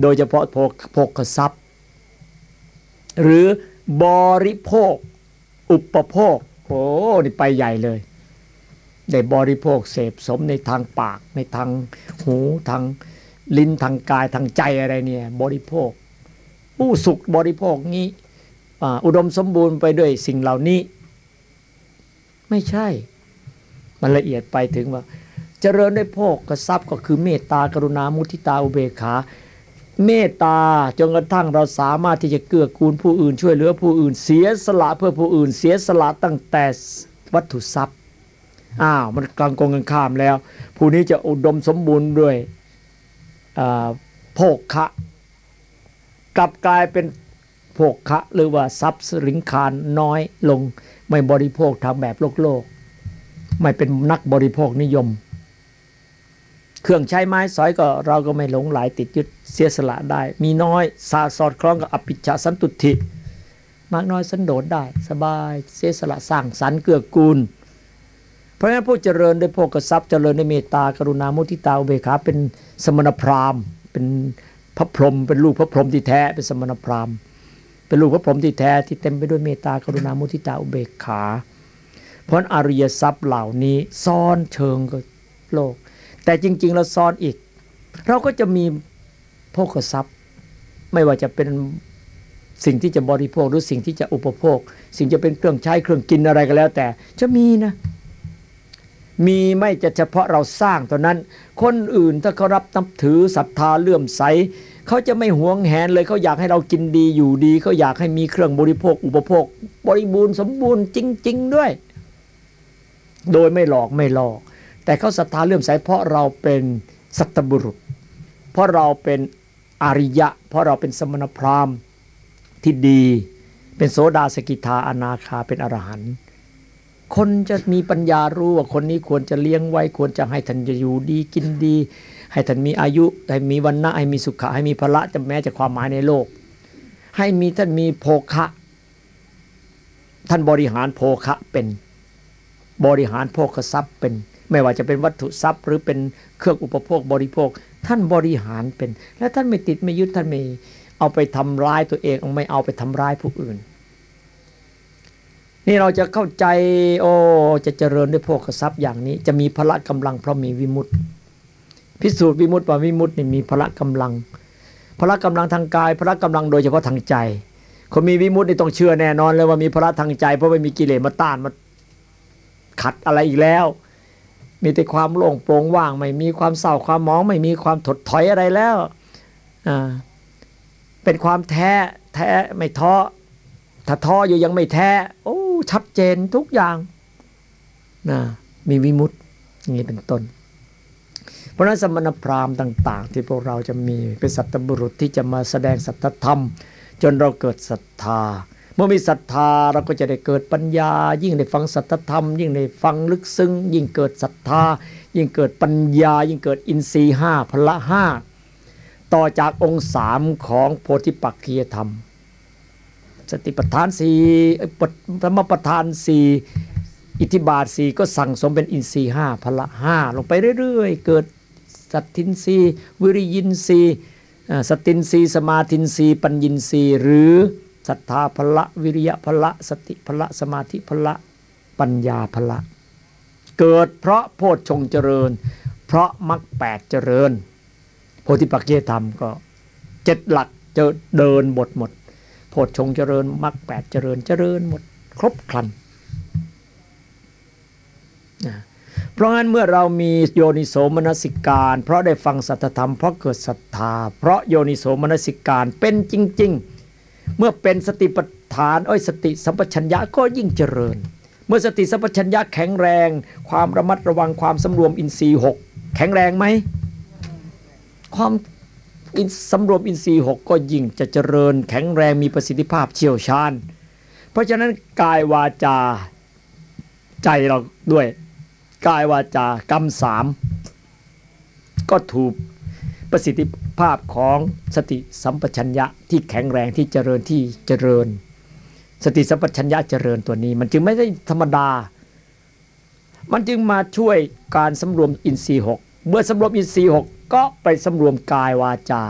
โดยเฉพาะโภโภคทรัพย์ หรือบริโภค อุปโภค โอ้นี่ไปใหญ่เลย ได้บริโภคเสพสมในทางปาก ในทางหูทางลิ้นทางกายทางใจอะไรเนี่ยบริโภค ผู้สุขบริโภคนี้อ,อุดมสมบูรณ์ไปด้วยสิ่งเหล่านี้ ไม่ใช่ มันละเอียดไปถึงว่า เจริญด้วยโภคกทรัพย์ก็คือเมตตากรุณามุทิตาอุเบกขาเมตตาจนกระทั่งเราสามารถที่จะเกื้อกูลผู้อื่นช่วยเหลือผู้อื่นเสียสละเพื่อผู้อื่นเสียสละตั้งแต่วัตถุทรัพย์ อ้าวมันกลางกงกันข้ามแล้ว ผู้นี้จะอุดมสมบูรณ์ด้วยโภคะกลับกลายเป็นโภคะหรือว่าทรัพย์สิงคารน้อยลงไม่บริโภคทางแบบโลกโลก ไม่เป็นนักบริโภคนิยม เครื่องใช้ไม้สอยก็เราก็ไม่หลงไหลติดยึดเสียสละได้ มีน้อยสาสอดคล้องกับอภิชาสันตุทิมากน้อยสันโดษได้ สบายเสียสละสร้างสรรค์เกื้อกูล ราะฉะนั้นผู้เจริญด้วยโภคทรัพย์เจริญด้วยเมตตากรุณามุทิตาอุเบกขาเป็นสมณพราหมณ์ เป็นพระพรหมเป็นลูกพระพรหมที่แท้เป็นสมณพราหมณ์เป็นลูกพระพรหมที่แท้ที่เต็มไปด้วยเมตตากรุณามุทิตาอุเบกขา เพราะอริยทรัพย์เหล่านี้ซ่อนเชิงกับโลก แต่จริง ๆ เราซ่อนอีก เราก็จะมีโภคทรัพย์ ไม่ว่าจะเป็นสิ่งที่จะบริโภคหรือสิ่งที่จะอุปโภค สิ่งจะเป็นเครื่องใช้เครื่องกินอะไรก็แล้วแต่จะมีนะ มีไม่จะเฉพาะเราสร้างเท่านั้น คนอื่นถ้าเขารับนับถือศรัทธาเลื่อมใสเขาจะไม่หวงแหนเลยเขาอยากให้เรากินดีอยู่ดีเขาอยากให้มีเครื่องบริโภคอุปโภค บริบูรณ์สมบูรณ์จริง ๆ ด้วย โดยไม่หลอกไม่หลอก แต่เขาศรัทธาเลื่อมใสเพราะเราเป็นสัตบุรุษ เพราะเราเป็นอริยะ เพราะเราเป็นสมณพราหมณ์ที่ดี เป็นโสดาสกิทาอนาคาเป็นอรหันต์ คนจะมีปัญญารู้ว่าคนนี้ควรจะเลี้ยงไว้ ควรจะให้ท่านจะอยู่ดีกินดี ให้ท่านมีอายุให้มีวันนะให้มีสุขะให้มีพละจะแม้จะความหมายในโลก ให้มีท่านมีโภคะ ท่านบริหารโภคะเป็น บริหารโภคทรัพย์เป็น ไม่ว่าจะเป็นวัตถุทรัพย์ หรือเป็นเครื่องอุปโภคบริโภค ท่านบริหารเป็น และท่านไม่ติดไม่ยึดท่านไม่เอาไปทำร้ายตัวเองไม่เอาไปทำร้ายผู้อื่น นี่เราจะเข้าใจโอ้จะเจริญด้วยโภคทรัพย์อย่างนี้ จะมีพละกำลังเพราะมีวิมุตติพิสูจน์วิมุตติว่าวิมุตตินี่มีพละกำลัง พละกำลังทางกาย พละกำลังโดยเฉพาะทางใจ คนมีวิมุตตินี่ต้องเชื่อแน่นอนเลยว่ามีพละทางใจ เพราะไม่มีกิเลสมาต้านมาขัดอะไรอีกแล้ว มีแต่ความโล่งโปร่งว่าง ไม่มีความเศร้าความมอง ไม่มีความถดถอยอะไรแล้วอ่าเป็นความแท้แท้ไม่ท้อถ้าท้ออยู่ยังไม่แท้โอ้ ชัดเจนทุกอย่างนะมีวิมุตติอย่างนี้เป็นต้น เพราะนั้นสมณพราหมณ์ต่าง ๆ ที่พวกเราจะมีเป็นสัตบุรุษที่จะมาแสดงสัตธรรม จนเราเกิดศรัทธา เมื่อมีศรัทธาเราก็จะได้เกิดปัญญา ยิ่งได้ฟังสัตธรรม ยิ่งได้ฟังลึกซึ้ง ยิ่งเกิดศรัทธา ยิ่งเกิดปัญญา ยิ่งเกิดอินทรีห้าพละห้าต่อจากองค์สามของโพธิปักขียธรรม สติปัฏฐานสี่เอ้ยปฐธรรมปัฏฐานสี่อิทธิบาทสี่ก็สั่งสมเป็นอินทรีห้าพละห้าลงไปเรื่อยๆ เกิดสัตทินรีวิริยินรีสตินรีสมาธินรีปัญญินรีหรือศรัทธาพละวิริยะพละสติพละสมาธิพละปัญญาพละ เกิดเพราะโพชฌงเจริญ เพราะมรรคแปดเจริญ โพธิปักเจธรรมก็เจ็ดหลักจะเดินหมดหมด พชฌงเจริญมรรคแปดเจริญเจริญหมดครบครันนะเพราะงั้นเมื่อเรามีโยนิโสมนสิการ เพราะได้ฟังสัตธรรมเพราะเกิดศรัทธา เพราะโยนิโสมนสิการเป็นจริง ๆ เมื่อเป็นสติปัฏฐานอ้อยสติสัมปชัญญะก็ยิ่งเจริญ เมื่อสติสัมปชัญญะแข็งแรง ความระมัดระวังความสำรวมอินทรีย์หกแข็งแรงไหมความ สำรวมอินทรีย์หกก็ยิ่งจะเจริญแข็งแรงมีประสิทธิภาพเชี่ยวชาญ เพราะฉะนั้นกายวาจาใจเราด้วยกายวาจากรรมสามก็ถูกประสิทธิภาพของสติสัมปชัญญะที่แข็งแรงที่เจริญที่เจริญ สติสัมปชัญญะเจริญตัวนี้ มันจึงไม่ได้ธรรมดา มันจึงมาช่วยการสำรวมอินทรีย์หก เมื่อสำรวมอินทรีย์หกก็ไปสำรวมกายวาจา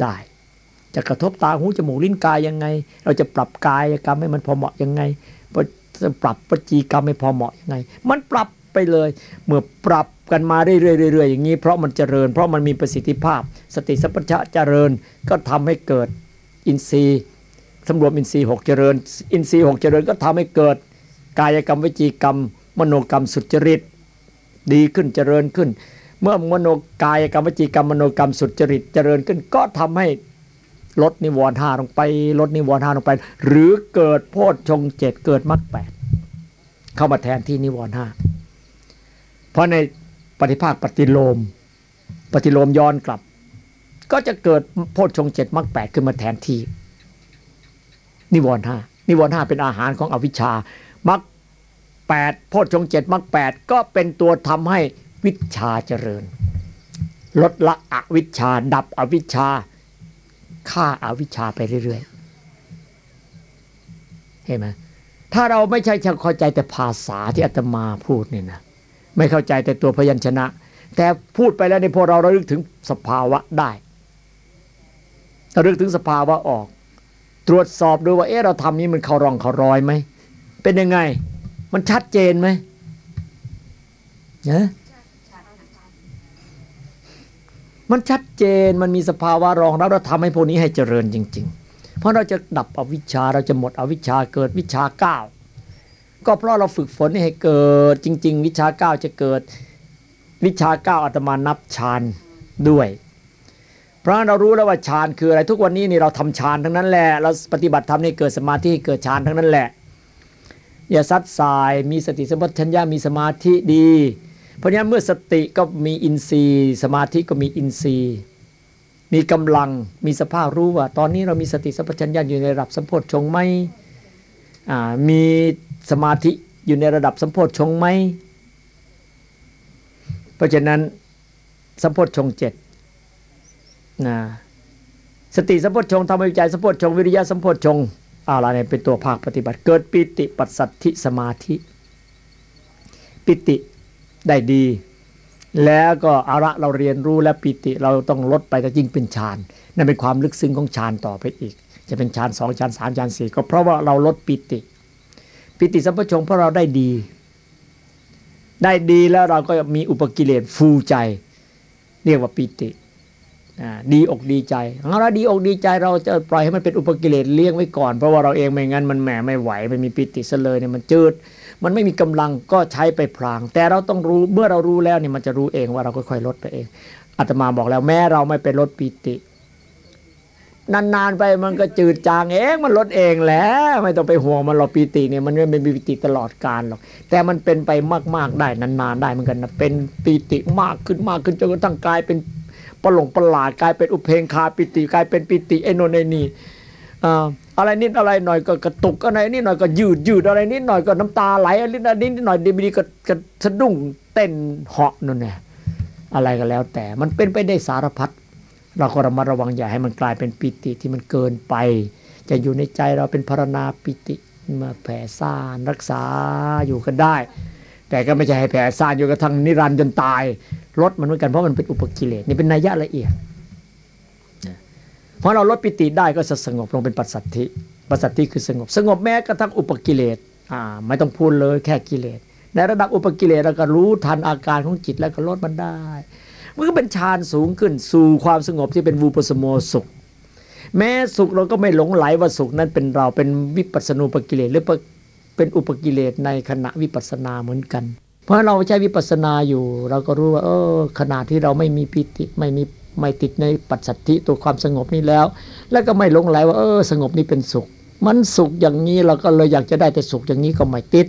ได้ จะกระทบตาหูจมูกลิ้นกายยังไง เราจะปรับกายกรรมให้มันพอเหมาะยังไงจะปรับปจีกรรมให้พอเหมาะยังไง มันปรับไปเลย เมื่อปรับกันมาเรื่อยๆอย่างนี้ เพราะมันเจริญ เพราะมันมีประสิทธิภาพ สติสัพพัญญะเจริญก็ทำให้เกิดอินทรีย์สำรวมอินทรีย์หกเจริญ อินทรีย์หกเจริญก็ทำให้เกิดกายกรรมวิจีกรรม มโนกรรมสุจริต ดีขึ้นเจริญขึ้น เมื่อมโนกายกรรมวจีกรรมมโนกรรมสุจริตเจริญขึ้น ก็ทำให้ลดนิวรณ์ห้าลงไปลดนิวรณ์ห้าลงไป หรือเกิดโพชฌงเจ็ดเกิดมรรคแปดเข้ามาแทนที่นิวรณ์ห้าเพราะในปฏิภาคปฏิโลม ปฏิโลมย้อนกลับ ก็จะเกิดโพชฌงเจ็ดมรรคแปดขึ้นมาแทนที่นิวรณ์ห้านิวรณ์ห้าเป็นอาหารของอวิชชามรรค แปดโพชฌงเจ็ดมรรคแปดก็เป็นตัวทำให้วิชาเจริญ ลดละอวิชชา ดับอวิชชาฆ่าอาวิชชาไปเรื่อยๆเห็นไหมถ้าเราไม่ใช่เข้าใจแต่ภาษาที่อาตมาพูดเนี่ยนะไม่เข้าใจแต่ตัวพยัญชนะ แต่พูดไปแล้วในพวกเราเราลึกถึงสภาวะได้เราลึกถึงสภาวะออก ตรวจสอบดูว่าเอ๊ะเราทำนี้มันเข้ารองเข้ารอยไหมเป็นยังไง มันชัดเจนไหมเนี่ยมันชัดเจนมันมีสภาวะรองรับเราทำให้พวกนี้ให้เจริญจริง ๆ เพราะเราจะดับอวิชชาเราจะหมดอวิชชาเกิดวิชาเก้าก็เพราะเราฝึกฝนให้เกิดจริง ๆ วิชาเก้าจะเกิดวิชาเก้าอาตมานับฌานด้วย เพราะเรารู้แล้วว่าฌานคืออะไรทุกวันนี้นี่เราทำฌานทั้งนั้นแหละเราปฏิบัติทำให้เกิดสมาธิเกิดฌานทั้งนั้นแหละ อย่าซัดสาย มีสติสัมปชัญญะมีสมาธิดี เพราะฉะนั้นเมื่อสติก็มีอินทรีย์ สมาธิก็มีอินทรีย์ มีกำลังมีสภาพรู้ว่า ตอนนี้เรามีสติสัมปชัญญะอยู่ในระดับสัมโพชฌงไหมมีสมาธิอยู่ในระดับสัมโพชฌงไหมเพราะฉะนั้นสัมโพชฌงเจ็ดนะสติสัมโพชฌงค์ธรรมวิจัยสัมโพชฌงวิริยะสัมโพชฌง อะไรเนี่ยเป็นตัวภาคปฏิบัติ เกิดปิติปัสสัทธิสมาธิ ปิติได้ดี แล้วก็อาระเราเรียนรู้และปิติเราต้องลดไปแต่ยิ่งเป็นฌานนั่นเป็นความลึกซึ้งของฌานต่อไปอีก จะเป็นฌานสองฌานสามฌานสี่ก็เพราะว่าเราลดปิติ ปิติสัมปชงเพราะเราได้ดี ได้ดีแล้วเราก็มีอุปกิเลสฟูใจ เรียกว่าปิติ ดีอกดีใจเราดีอกดีใจเราจะปล่อยให้มันเป็นอุปกิเลสเลี้ยงไว้ก่อน เพราะว่าเราเองไม่งั้นมันแหมไม่ไหวไม่มีปิติซะเลยเนี่ยมันจืด มันไม่มีกำลังก็ใช้ไปพลาง แต่เราต้องรู้เมื่อเรารู้แล้วเนี่ยมันจะรู้เองว่าเราค่อยๆลดไปเองอาตมาบอกแล้วแม้เราไม่ไปลดปิตินานๆไปมันก็จืดจางเองมันลดเองแหล้วไม่ต้องไปห่วงมันหรอกปีติเนี่ยมันไม่เป็นปีติตลอดกาลหรอกแต่มันเป็นไปมากๆได้นานๆได้เหมือนกันนะเป็นปีติมากขึ้นมากขึ้นจนกระทั่งกลายเป็น ประหลงประหลาดกลายเป็นอุเพงคาปิติกลายเป็นปิติไอ้นนไอนีอะไรนิดอะไรหน่อยก็กระตุกอะไรนิดหน่อยก็ยืดยืดอะไรนิดหน่อยก็น้ำตาไหลอะไรนิดนิดหน่อยดีดีก็ก็สะดุ้งเต้นเหาะนั่นแหละอะไรก็แล้ว แต่มันเป็นไปได้สารพัดเราก็ระมัดระวังอย่าให้มันกลายเป็นปิติที่มันเกินไป จะอยู่ในใจเราเป็นพารณาปิติมาแผ่ซ่านรักษาอยู่กันได้ แต่ก็ไม่ใช่ให้แผ่ซ่านอยู่กระทั่งนิรันดร์จนตายลดมันเหมือนกันเพราะมันเป็นอุปกิเลสนี่เป็นนัยยะละเอียดเพราะเราลดปิติได้ก็จะสงบลงเป็นปัสสัทธิปัสสัทธิคือสงบ สงบแม้กระทั่งอุปกิเลสอ่าไม่ต้องพูดเลยแค่กิเลสในระดับอุปกิเลสเราก็รู้ทันอาการของจิตแล้วก็ลดมันได้มันก็เป็นฌานสูงขึ้นสู่ความสงบที่เป็นวูปสโมสุข แม้สุขเราก็ไม่หลงไหลว่าสุขนั้นเป็นเราเป็นวิปัสสนูปกิเลสหรือ เป็นอุปกิเลสในขณะวิปัสสนาเหมือนกัน เพราะเราใช้วิปัสสนาอยู่ เราก็รู้ว่าเออขณะที่เราไม่มีปิติไม่มีไม่ติดในปัจสัทธิตัวความสงบนี้แล้ว แล้วก็ไม่หลงไหลว่าเออสงบนี้เป็นสุข มันสุขอย่างนี้เราก็เลยอยากจะได้แต่สุขอย่างนี้ก็ไม่ติด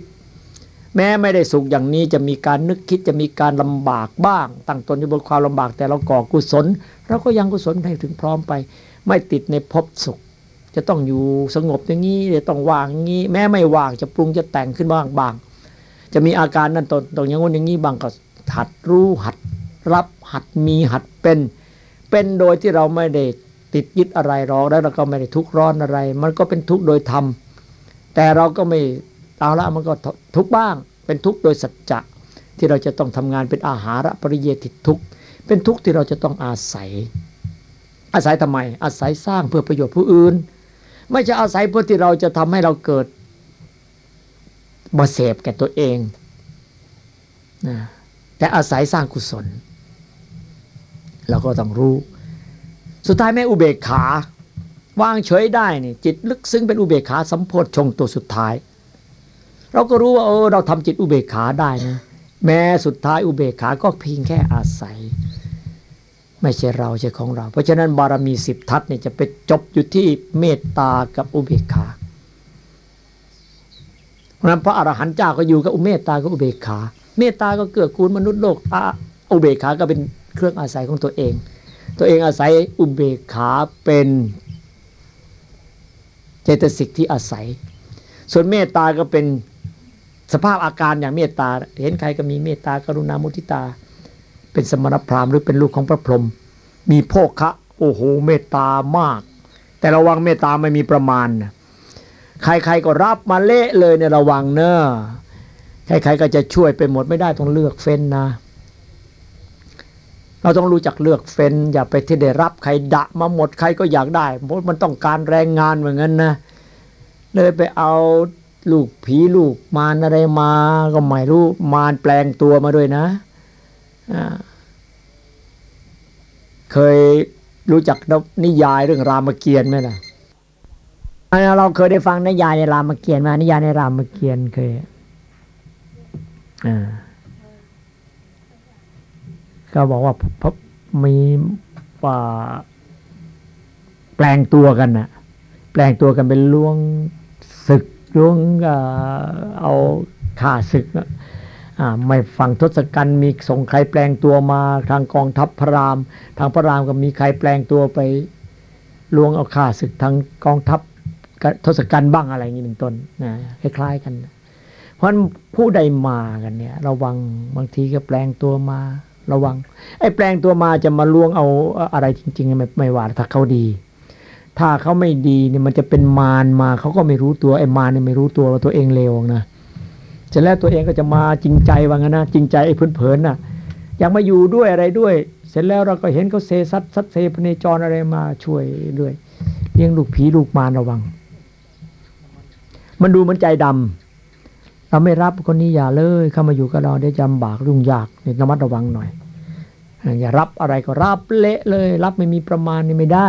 แม้ไม่ได้สุขอย่างนี้จะมีการนึกคิดจะมีการลำบากบ้าง ตั้งตนอยู่บนความลำบากแต่เราก่อกุศลเราก็ยังกุศลให้ถึงพร้อมไป ไม่ติดในภพสุข จะต้องอยู่สงบอย่างนี้จะต้องวางอย่างนี้ แม้ไม่วางจะปรุงจะแต่งขึ้นบ้างบาง จะมีอาการนั้นตนตรงอย่างนู้นอย่างนี้บางก็หัดรู้หัดรับหัดมีหัดเป็น เป็นโดยที่เราไม่ได้ติดยึดอะไรหรอกแล้วเราก็ไม่ได้ทุกข์ร้อนอะไร มันก็เป็นทุกข์โดยธรรมแต่เราก็ไม่เอาละมันก็ทุกข์บ้าง เป็นทุกข์โดยสัจจะที่เราจะต้องทำงานเป็นอาหาระปริเยติทุกข์เป็นทุกข์ที่เราจะต้องอาศัย อาศัยทำไมอาศัยสร้างเพื่อประโยชน์ผู้อื่น ไม่ใช่อาศัยเพื่อที่เราจะทำให้เราเกิดมาเสพแก่ตัวเองนะแต่อาศัยสร้างกุศล เราก็ต้องรู้ สุดท้ายแม่อุเบกขาวางเฉยได้นี่จิตลึกซึ้งเป็นอุเบกขาสัมโพธชงตัวสุดท้าย เราก็รู้ว่าเออเราทำจิตอุเบกขาได้นะแม้สุดท้ายอุเบกขาก็เพียงแค่อาศัย ไม่ใช่เราใช่ของเรา เพราะฉะนั้นบารมีสิบทัศเนี่ยจะไปจบอยู่ที่เมตตากับอุเบกขา เพราะนั้นพระอรหันต์เจ้าก็อยู่กับอุเมตตากับอุเบกขา เมตตาก็เกื้อกูลมนุษย์โลกอุเบกขาก็เป็นเครื่องอาศัยของตัวเอง ตัวเองอาศัยอุเบกขาเป็นเจตสิกที่อาศัย ส่วนเมตตาก็เป็นสภาพอาการอย่างเมตตา เห็นใครก็มีเมตตากรุณามุทิตา เป็นสมณพราหมณ์หรือเป็นลูกของพระพรหมมีโภคะโอ้โหเมตตามาก แต่ระวังเมตตาไม่มีประมาณนะใครๆก็รับมาเละเลยเนี่ยระวังเนอะใครๆก็จะช่วยไปหมดไม่ได้ต้องเลือกเฟ้นนะ เราต้องรู้จักเลือกเฟ้น อย่าไปที่ได้รับใครดะมาหมดใครก็อยากได้เพราะมันต้องการแรงงานเหมือนกันนะเลยไปเอาลูกผีลูกมารอะไรมาก็ไม่รู้มารแปลงตัวมาด้วยนะ เคยรู้จักนิยายเรื่องรามเกียรติ์ไหมล่ะเราเคยได้ฟังนิยายในรามเกียรติ์มานิยายในรามเกียรติ์เคยอ่าก็บอกว่าพมีป่าแปลงตัวกันนะแปลงตัวกันเป็นล่วงศึกล่วงเอาข่าศึก ไม่ฝั่งทศกัณฐ์มีส่งใครแปลงตัวมาทางกองทัพพระราม ทางพระรามก็มีใครแปลงตัวไปลวงเอาข่าศึกทางกองทัพทศกัณฐ์บ้างอะไรอย่างนี้เป็นต้นนะคล้ายๆกัน เพราะผู้ใดมากันเนี่ย ระวังบางทีก็แปลงตัวมา ระวัง ไอ้แปลงตัวมาจะมาลวงเอาอะไรจริงๆไม่ไม่ว่าถ้าเขาดี ถ้าเขาไม่ดีเนี่ยมันจะเป็นมารมาเขาก็ไม่รู้ตัวไอ้มารเนี่ยไม่รู้ตัวว่าตัวเองเลวนะ เสร็จแล้วตัวเองก็จะมาจริงใจว่างั้นนะจริงใจไอ้เผินๆน่ะอยากมาอยู่ด้วยอะไรด้วย เสร็จแล้วเราก็เห็นเขาเซซัดซัดเซพเนจรอะไรมาช่วยด้วยเลี้ยงลูกผีลูกมารระวัง มันดูมันใจดำเราไม่รับคนนี้อย่าเลยเข้ามาอยู่กับเราได้จำบากรุ่งยากนี่ระมัดระวังหน่อยอย่ารับอะไรก็รับเละเลย รับไม่มีประมาณนี่ไม่ได้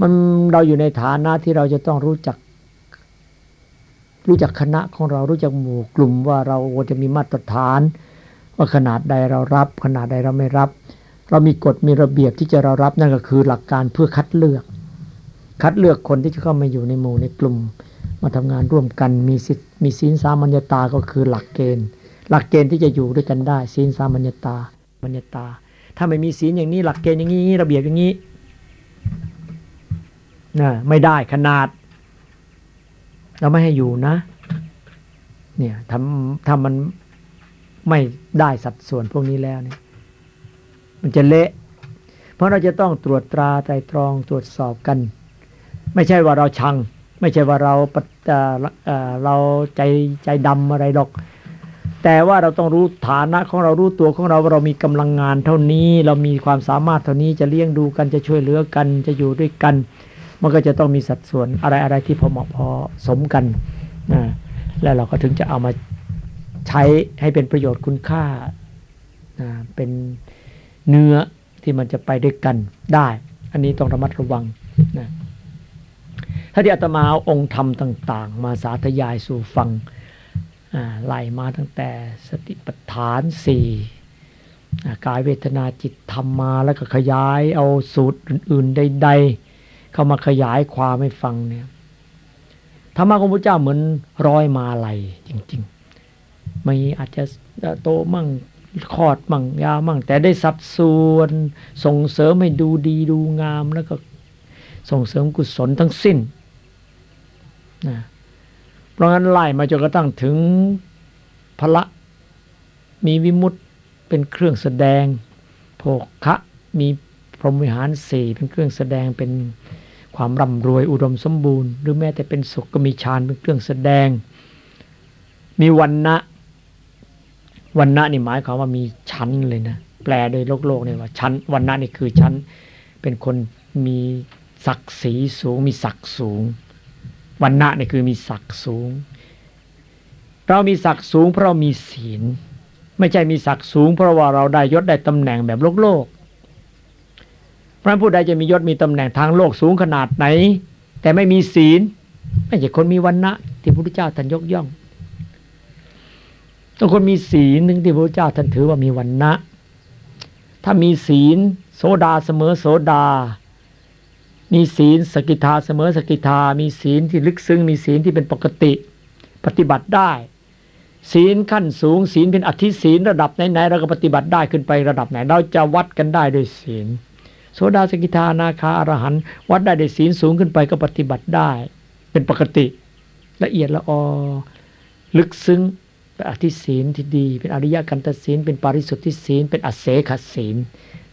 มันเราอยู่ในฐานะที่เราจะต้องรู้จัก รู้จักคณะของเรารู้จักหมู่กลุ่มว่าเราจะมีมาตรฐาน ว่าขนาดใดเรารับ ขนาดใดเราไม่รับ เรามีกฎมีระเบียบที่จะเรารับนั่นก็คือหลักการเพื่อคัดเลือก คัดเลือกคนที่จะเข้ามาอยู่ในหมู่ในกลุ่ม มาทำงานร่วมกันมีสิทธิมีศีลสามัญญาตาก็คือหลักเกณฑ์ หลักเกณฑ์ที่จะอยู่ด้วยกันได้ศีลสามัญญาตามัญญาตา ถ้าไม่มีศีลอย่างนี้หลักเกณฑ์อย่างนี้ระเบียบอย่างนี้นะไม่ได้ขนาด เราไม่ให้อยู่นะ เนี่ยทำถ้ามันไม่ได้สัดส่วนพวกนี้แล้วเนี่ย มันจะเละ เพราะเราจะต้องตรวจตราไตรตรองตรวจสอบกัน ไม่ใช่ว่าเราชัง ไม่ใช่ว่าเราปเราใจใจดำอะไรหรอก แต่ว่าเราต้องรู้ฐานะของเรารู้ตัวของเราว่าเรามีกำลังงานเท่านี้ เรามีความสามารถเท่านี้จะเลี้ยงดูกันจะช่วยเหลือกันจะอยู่ด้วยกัน มันก็จะต้องมีสัดส่วนอะไรอะไรที่พอเหมาะพอสมกันนะแล้วเราก็ถึงจะเอามาใช้ให้เป็นประโยชน์คุณค่านะเป็นเนื้อที่มันจะไปด้วยกันได้ อันนี้ต้องระมัดระวังนะถ้าที่อาตมาเอาองค์ธรรมต่าง ๆ มาสาธยายสู่ฟังไล่มาตั้งแต่สติปัฏฐานสี่กายเวทนาจิตธรรมมาแล้วก็ขยายเอาสูตรอื่น ๆ ใด ๆ เข้ามาขยายความให้ฟังเนี่ยธรรมะของพระเจ้าเหมือนร้อยมาลัยจริงๆไม่อาจจะโตมั่งคอดมั่งยาวมั่ง แต่ได้สัดส่วนส่งเสริมให้ดูดีดูงามแล้วก็ส่งเสริมกุศลทั้งสิ้นนะเพราะงั้นไล่มาจนกระทั่งถึงพละมีวิมุตเป็นเครื่องแสดงโภคะมีพรหมวิหารสี่เป็นเครื่องแสดงเป็น ความร่ำรวยอุดมสมบูรณ์ หรือแม้แต่เป็นสุขก็มีฌานเป็นเครื่องแสดง มีวันนะวันนะนี่หมายความว่ามีชั้นเลยนะแปลโดยโลกโลกเนี่ยว่าชั้นวันนะนี่คือชั้น เป็นคนมีศักดิ์ศรีสูง มีศักดิ์สูงวันนะนี่คือมีศักดิ์สูง เรามีศักดิ์สูงเพราะเรามีศีล ไม่ใช่มีศักดิ์สูง เพราะว่าเราได้ยศได้ตำแหน่งแบบโลกโลก เพราะผู้ใดจะมียศมีตำแหน่งทางโลกสูงขนาดไหน แต่ไม่มีศีล ไม่ใช่คนมีวันนะที่พระพุทธเจ้าท่านยกย่องต้องคนมีศีลหนึ่งที่พระพุทธเจ้าท่านถือว่ามีวันนะถ้ามีศีล โสดาเสมอโสดา มีศีลสกิทาเสมอสกิทา มีศีลที่ลึกซึ้ง มีศีลที่เป็นปกติ ปฏิบัติได้ ศีลขั้นสูง ศีลเป็นอธิศีลระดับไหนๆเราก็ปฏิบัติได้ขึ้นไประดับไหน เราจะวัดกันได้ด้วยศีล โสดาสกิทานาคาอรหันต์วัดได้ด้ศีลสูงขึ้นไปก็ปฏิบัติได้ เป็นปกติ ละเอียดละออลึกซึ้งเป็นอธิศีลที่ดี เป็นอริยกันตศีลเป็นปาริสุทธิศีลเป็นอเสขศีล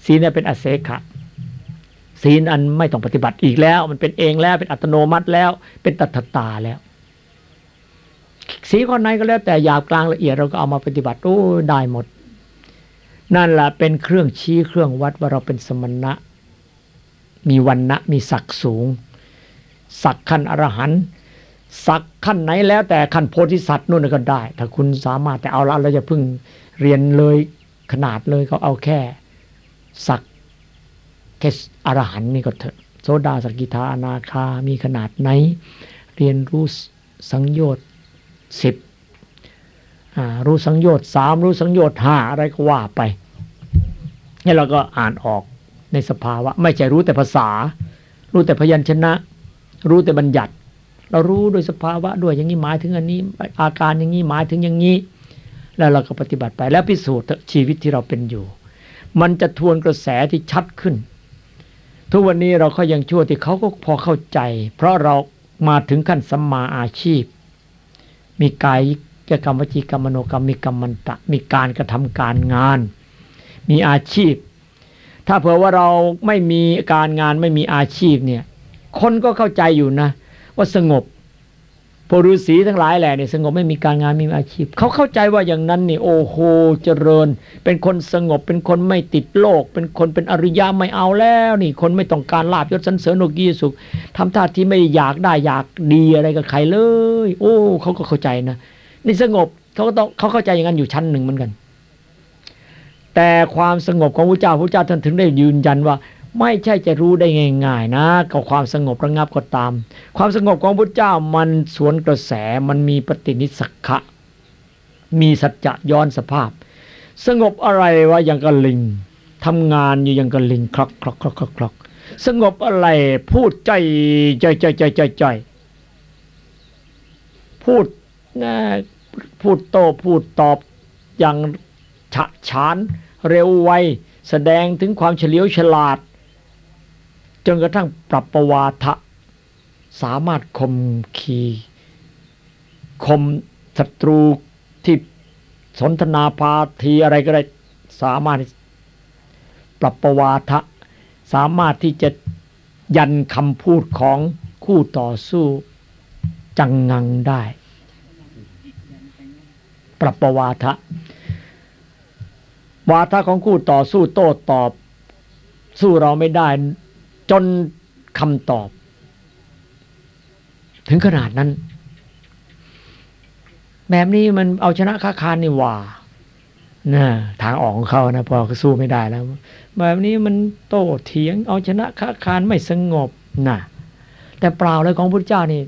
ศีลเนี่ยเป็นอเสขะศีลอันไม่ต้องปฏิบัติอีกแล้ว มันเป็นเองแล้วเป็นอัตโนมัติแล้ว เป็นตัทตาแล้วสีข้อไหนก็แล้วแต่หยาบกลางละเอียดเราก็เอามาปฏิบัติโอ้ได้หมด นั่นแหละเป็นเครื่องชี้เครื่องวัดว่าเราเป็นสมณะ มีวันนะมีศักดิ์สูง ศักดิ์ขั้นอรหันต์สักขั้นไหนแล้วแต่ขั้นโพธิสัตว์นู่นก็ได้ ถ้าคุณสามารถแต่เอาละเราจะพึ่งเรียนเลยขนาดเลยก็เอาแค่สักแค่อรหันต์นี่ก็เถอะโสดาสกิทาอนาคามีขนาดไหน เรียนรู้สังโยชน์สิบรู้สังโยชน์สามรู้สังโยชน์ห้าอะไรก็ว่าไปนี่เราก็อ่านออก ในสภาวะ ไม่ใช่รู้แต่ภาษา รู้แต่พยัญชนะ รู้แต่บัญญัติ เรารู้โดยสภาวะด้วยอย่างนี้หมายถึงอันนี้ อาการอย่างนี้หมายถึงอย่างนี้ แล้วเราก็ปฏิบัติไปแล้วพิสูจน์ชีวิตที่เราเป็นอยู่ มันจะทวนกระแสที่ชัดขึ้น ทุกวันนี้เราก็ยังชั่วที่เขาก็พอเข้าใจ เพราะเรามาถึงขั้นสัมมาอาชีพ มีกายกกรรมวจีกรรมมโนกรรมมีกรรมันตะ มีการกระทำการงาน มีอาชีพ ถ้าเผื่อว่าเราไม่มีการงานไม่มีอาชีพเนี่ย คนก็เข้าใจอยู่นะ ว่าสงบพฤษีทั้งหลายแหละเนี่ยสงบไม่มีการงานไม่มีอาชีพ เขาเข้าใจว่าอย่างนั้นนี่โอ้โหเจริญ เป็นคนสงบเป็นคนไม่ติดโลก เป็นคนเป็นอริยะไม่เอาแล้วนี่ คนไม่ต้องการลาบยศสันเสริญโลกีสุขทำท่าที่ไม่อยากได้อยากดีอะไรกับใครเลย โอ้เขาก็เข้าใจนะนี่สงบเขาก็ต้องเขาเข้าใจอย่างนั้นอยู่ชั้นหนึ่งเหมือนกัน แต่ความสงบของพระเจ้าพระเจ้าท่านถึงได้ยืนยันว่า ไม่ใช่จะรู้ได้ง่าย ๆ นะกับความสงบระงับก็ตาม ความสงบของพระเจ้ามันสวนกระแสมันมีปฏินิสักขะมีสัจจะย้อนสภาพ สงบอะไรวะอย่างกับลิงทำงานอยู่อยังกับลิงคลอกคลอกคลอกคลอกคลอกสงบอะไรพูดใจใจใจใจใจใจพูดนะพูดโตพูดตอบอย่างฉะฉาน เร็วไว แสดงถึงความเฉลียวฉลาด จนกระทั่งปรับประวาทะ สามารถคมขีคมศัตรูที่สนทนาพาทีอะไรก็ได้สามารถปรับประวาทะ สามารถที่จะยันคำพูดของคู่ต่อสู้จังงังได้ ปรับประวาทะ วาทะของคู่ต่อสู้โต้ตอบ สู้เราไม่ได้ จนคำตอบ ถึงขนาดนั้น แบบนี้มันเอาชนะค้าคารนี่ว่านะทางออกของเขานะพอเขาสู้ไม่ได้แล้ว แบบนี้มันโต้เถียง เอาชนะค้าคารไม่สงบนะแต่เปล่าเลยของพระเจ้านี่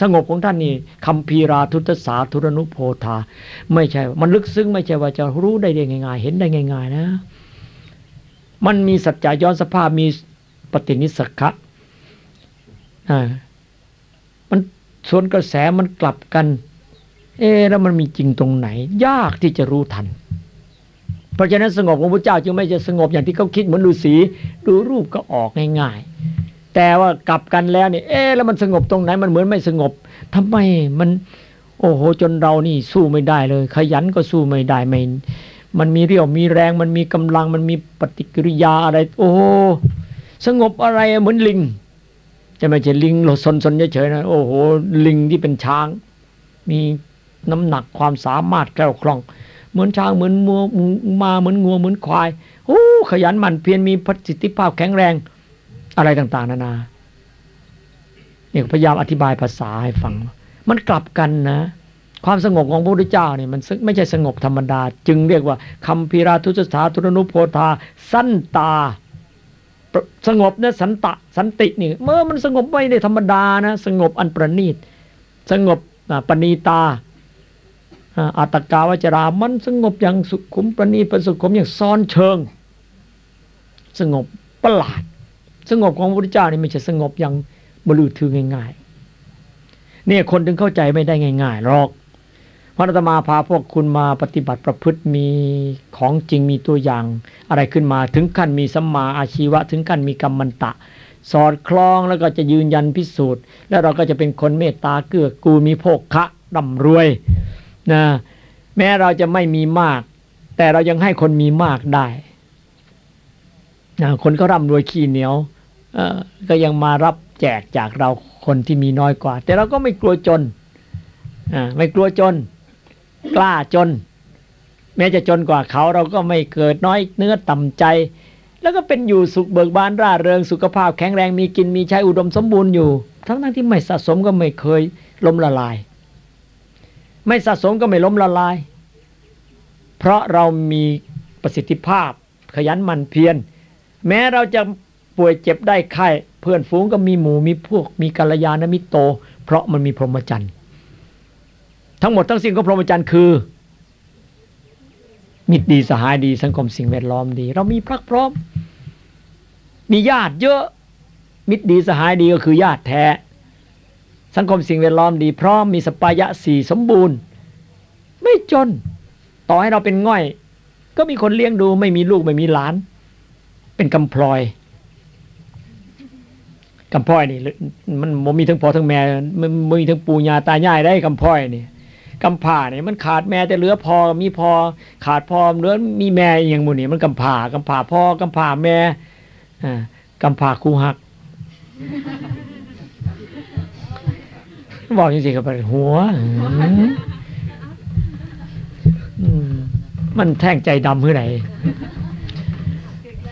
สงบของท่านนี่คำพีราทุตสาธุรนุโพธา ไม่ใช่ มันลึกซึ้งไม่ใช่ว่าจะรู้ได้ง่าย ๆ เห็นได้ง่าย ๆ นะ มันมีสัจจะย้อนสภาพมีปฏินิสักะอ่ามันสวนกระแสมันกลับกัน เอ๊แล้วมันมีจริงตรงไหน ยากที่จะรู้ทัน เพราะฉะนั้นสงบของพระเจ้าจึงไม่จะสงบอย่างที่เขาคิดเหมือนฤาษีดูรูปก็ออกง่ายๆ แต่ว่ากลับกันแล้วเนี่ยเอ๊แล้วมันสงบตรงไหนมันเหมือนไม่สงบทำไมมัน โอ้โหจนเรานี่สู้ไม่ได้เลย ขยันก็สู้ไม่ได้ไม่มันมีเรี่ยวมีแรงมันมีกำลังมันมีปฏิกิริยาอะไร โอ้สงบอะไรเหมือนลิงจะไม่ใช่ลิงหลดซนๆเฉยๆนะโอ้โหลิงที่เป็นช้าง มีน้ำหนักความสามารถแกล้วคล่อง เหมือนช้างเหมือนมัวมาเหมือนงัวเหมือนควายโอ้ขยันหมั่นเพียรมีประสิทธิภาพแข็งแรง อะไรต่างๆ นานาเนี่ยพยายามอธิบายภาษาให้ฟัง มันกลับกันนะ ความสงบของพระพุทธเจ้าเนี่ยมันไม่ใช่สงบธรรมดา จึงเรียกว่าคำพีราทุสถาทุรนุโพธา สั้นตา สงบเนี่ยสันตะสันตินี่เมื่อมันสงบไม่ได้ธรรมดานะ สงบอันประณีต สงบปณีตาอัตกาวจรา มันสงบอย่างสุขุมประณีประสุขุมอย่างซ้อนเชิง สงบประหลาด สงบของพระพุทธเจ้านี่ไม่ใช่สงบอย่างบลือถือง่ายๆเนี่ยคนถึงเข้าใจไม่ได้ง่ายๆหรอกพระธรรมาพาพวกคุณมาปฏิบัติประพฤติมีของจริงมีตัวอย่าง อะไรขึ้นมาถึงขั้นมีสัมมาอาชีวะ ถึงขั้นมีกรรมันตะ สอดคล้องแล้วก็จะยืนยันพิสูจน์ แล้วเราก็จะเป็นคนเมตตาเกื้อกูลมีโภคะร่ำรวยนะแม้เราจะไม่มีมาก แต่เรายังให้คนมีมากได้ นะคนเขาร่ำรวยขี้เหนียวก็ยังมารับแจกจากเราคนที่มีน้อยกว่า แต่เราก็ไม่กลัวจนไม่กลัวจน กล้าจน แม้จะจนกว่าเขาเราก็ไม่เกิดน้อยเนื้อต่ำใจ แล้วก็เป็นอยู่สุขเบิกบานร่าเริงสุขภาพแข็งแรงมีกินมีใช้อุดมสมบูรณ์อยู่ ทั้งนั้นที่ไม่สะสมก็ไม่เคยล้มละลาย ไม่สะสมก็ไม่ล้มละลาย เพราะเรามีประสิทธิภาพขยันหมั่นเพียร แม้เราจะป่วยเจ็บได้ไข้เพื่อนฝูงก็มีหมู่มีพวกมีกัลยาณมิตรโต เพราะมันมีพรหมจรรย์ทั้งหมดทั้งสิ้นก็พรหมจรรย์คือ มิตรดีสหายดีสังคมสิ่งแวดล้อมดี เรามีพรักพร้อม มีญาติเยอะ มิตรดีสหายดีก็คือญาติแท้ สังคมสิ่งแวดล้อมดี พร้อมมีสปายะสี่สมบูรณ์ ไม่จน ต่อให้เราเป็นง่อย ก็มีคนเลี้ยงดูไม่มีลูกไม่มีหลาน เป็นกำพลอยกำพร้อยนี่มันมมีทั้งพ่อทั้งแม่มันมีทั้งปู่ย่าตายายได้กำพร้อยนี่กำผ่าเนี่ยมันขาดแม่แต่เหลือพอมีพอขาดพอเหลือมีแม่อย่างมูนี่มันกำผ่ากำผ่าพ่อกำผ่าแม่อ่ากำผ่าคู่หักบอกจริงๆกับหัวมันแท่งใจดำเพื่อไหน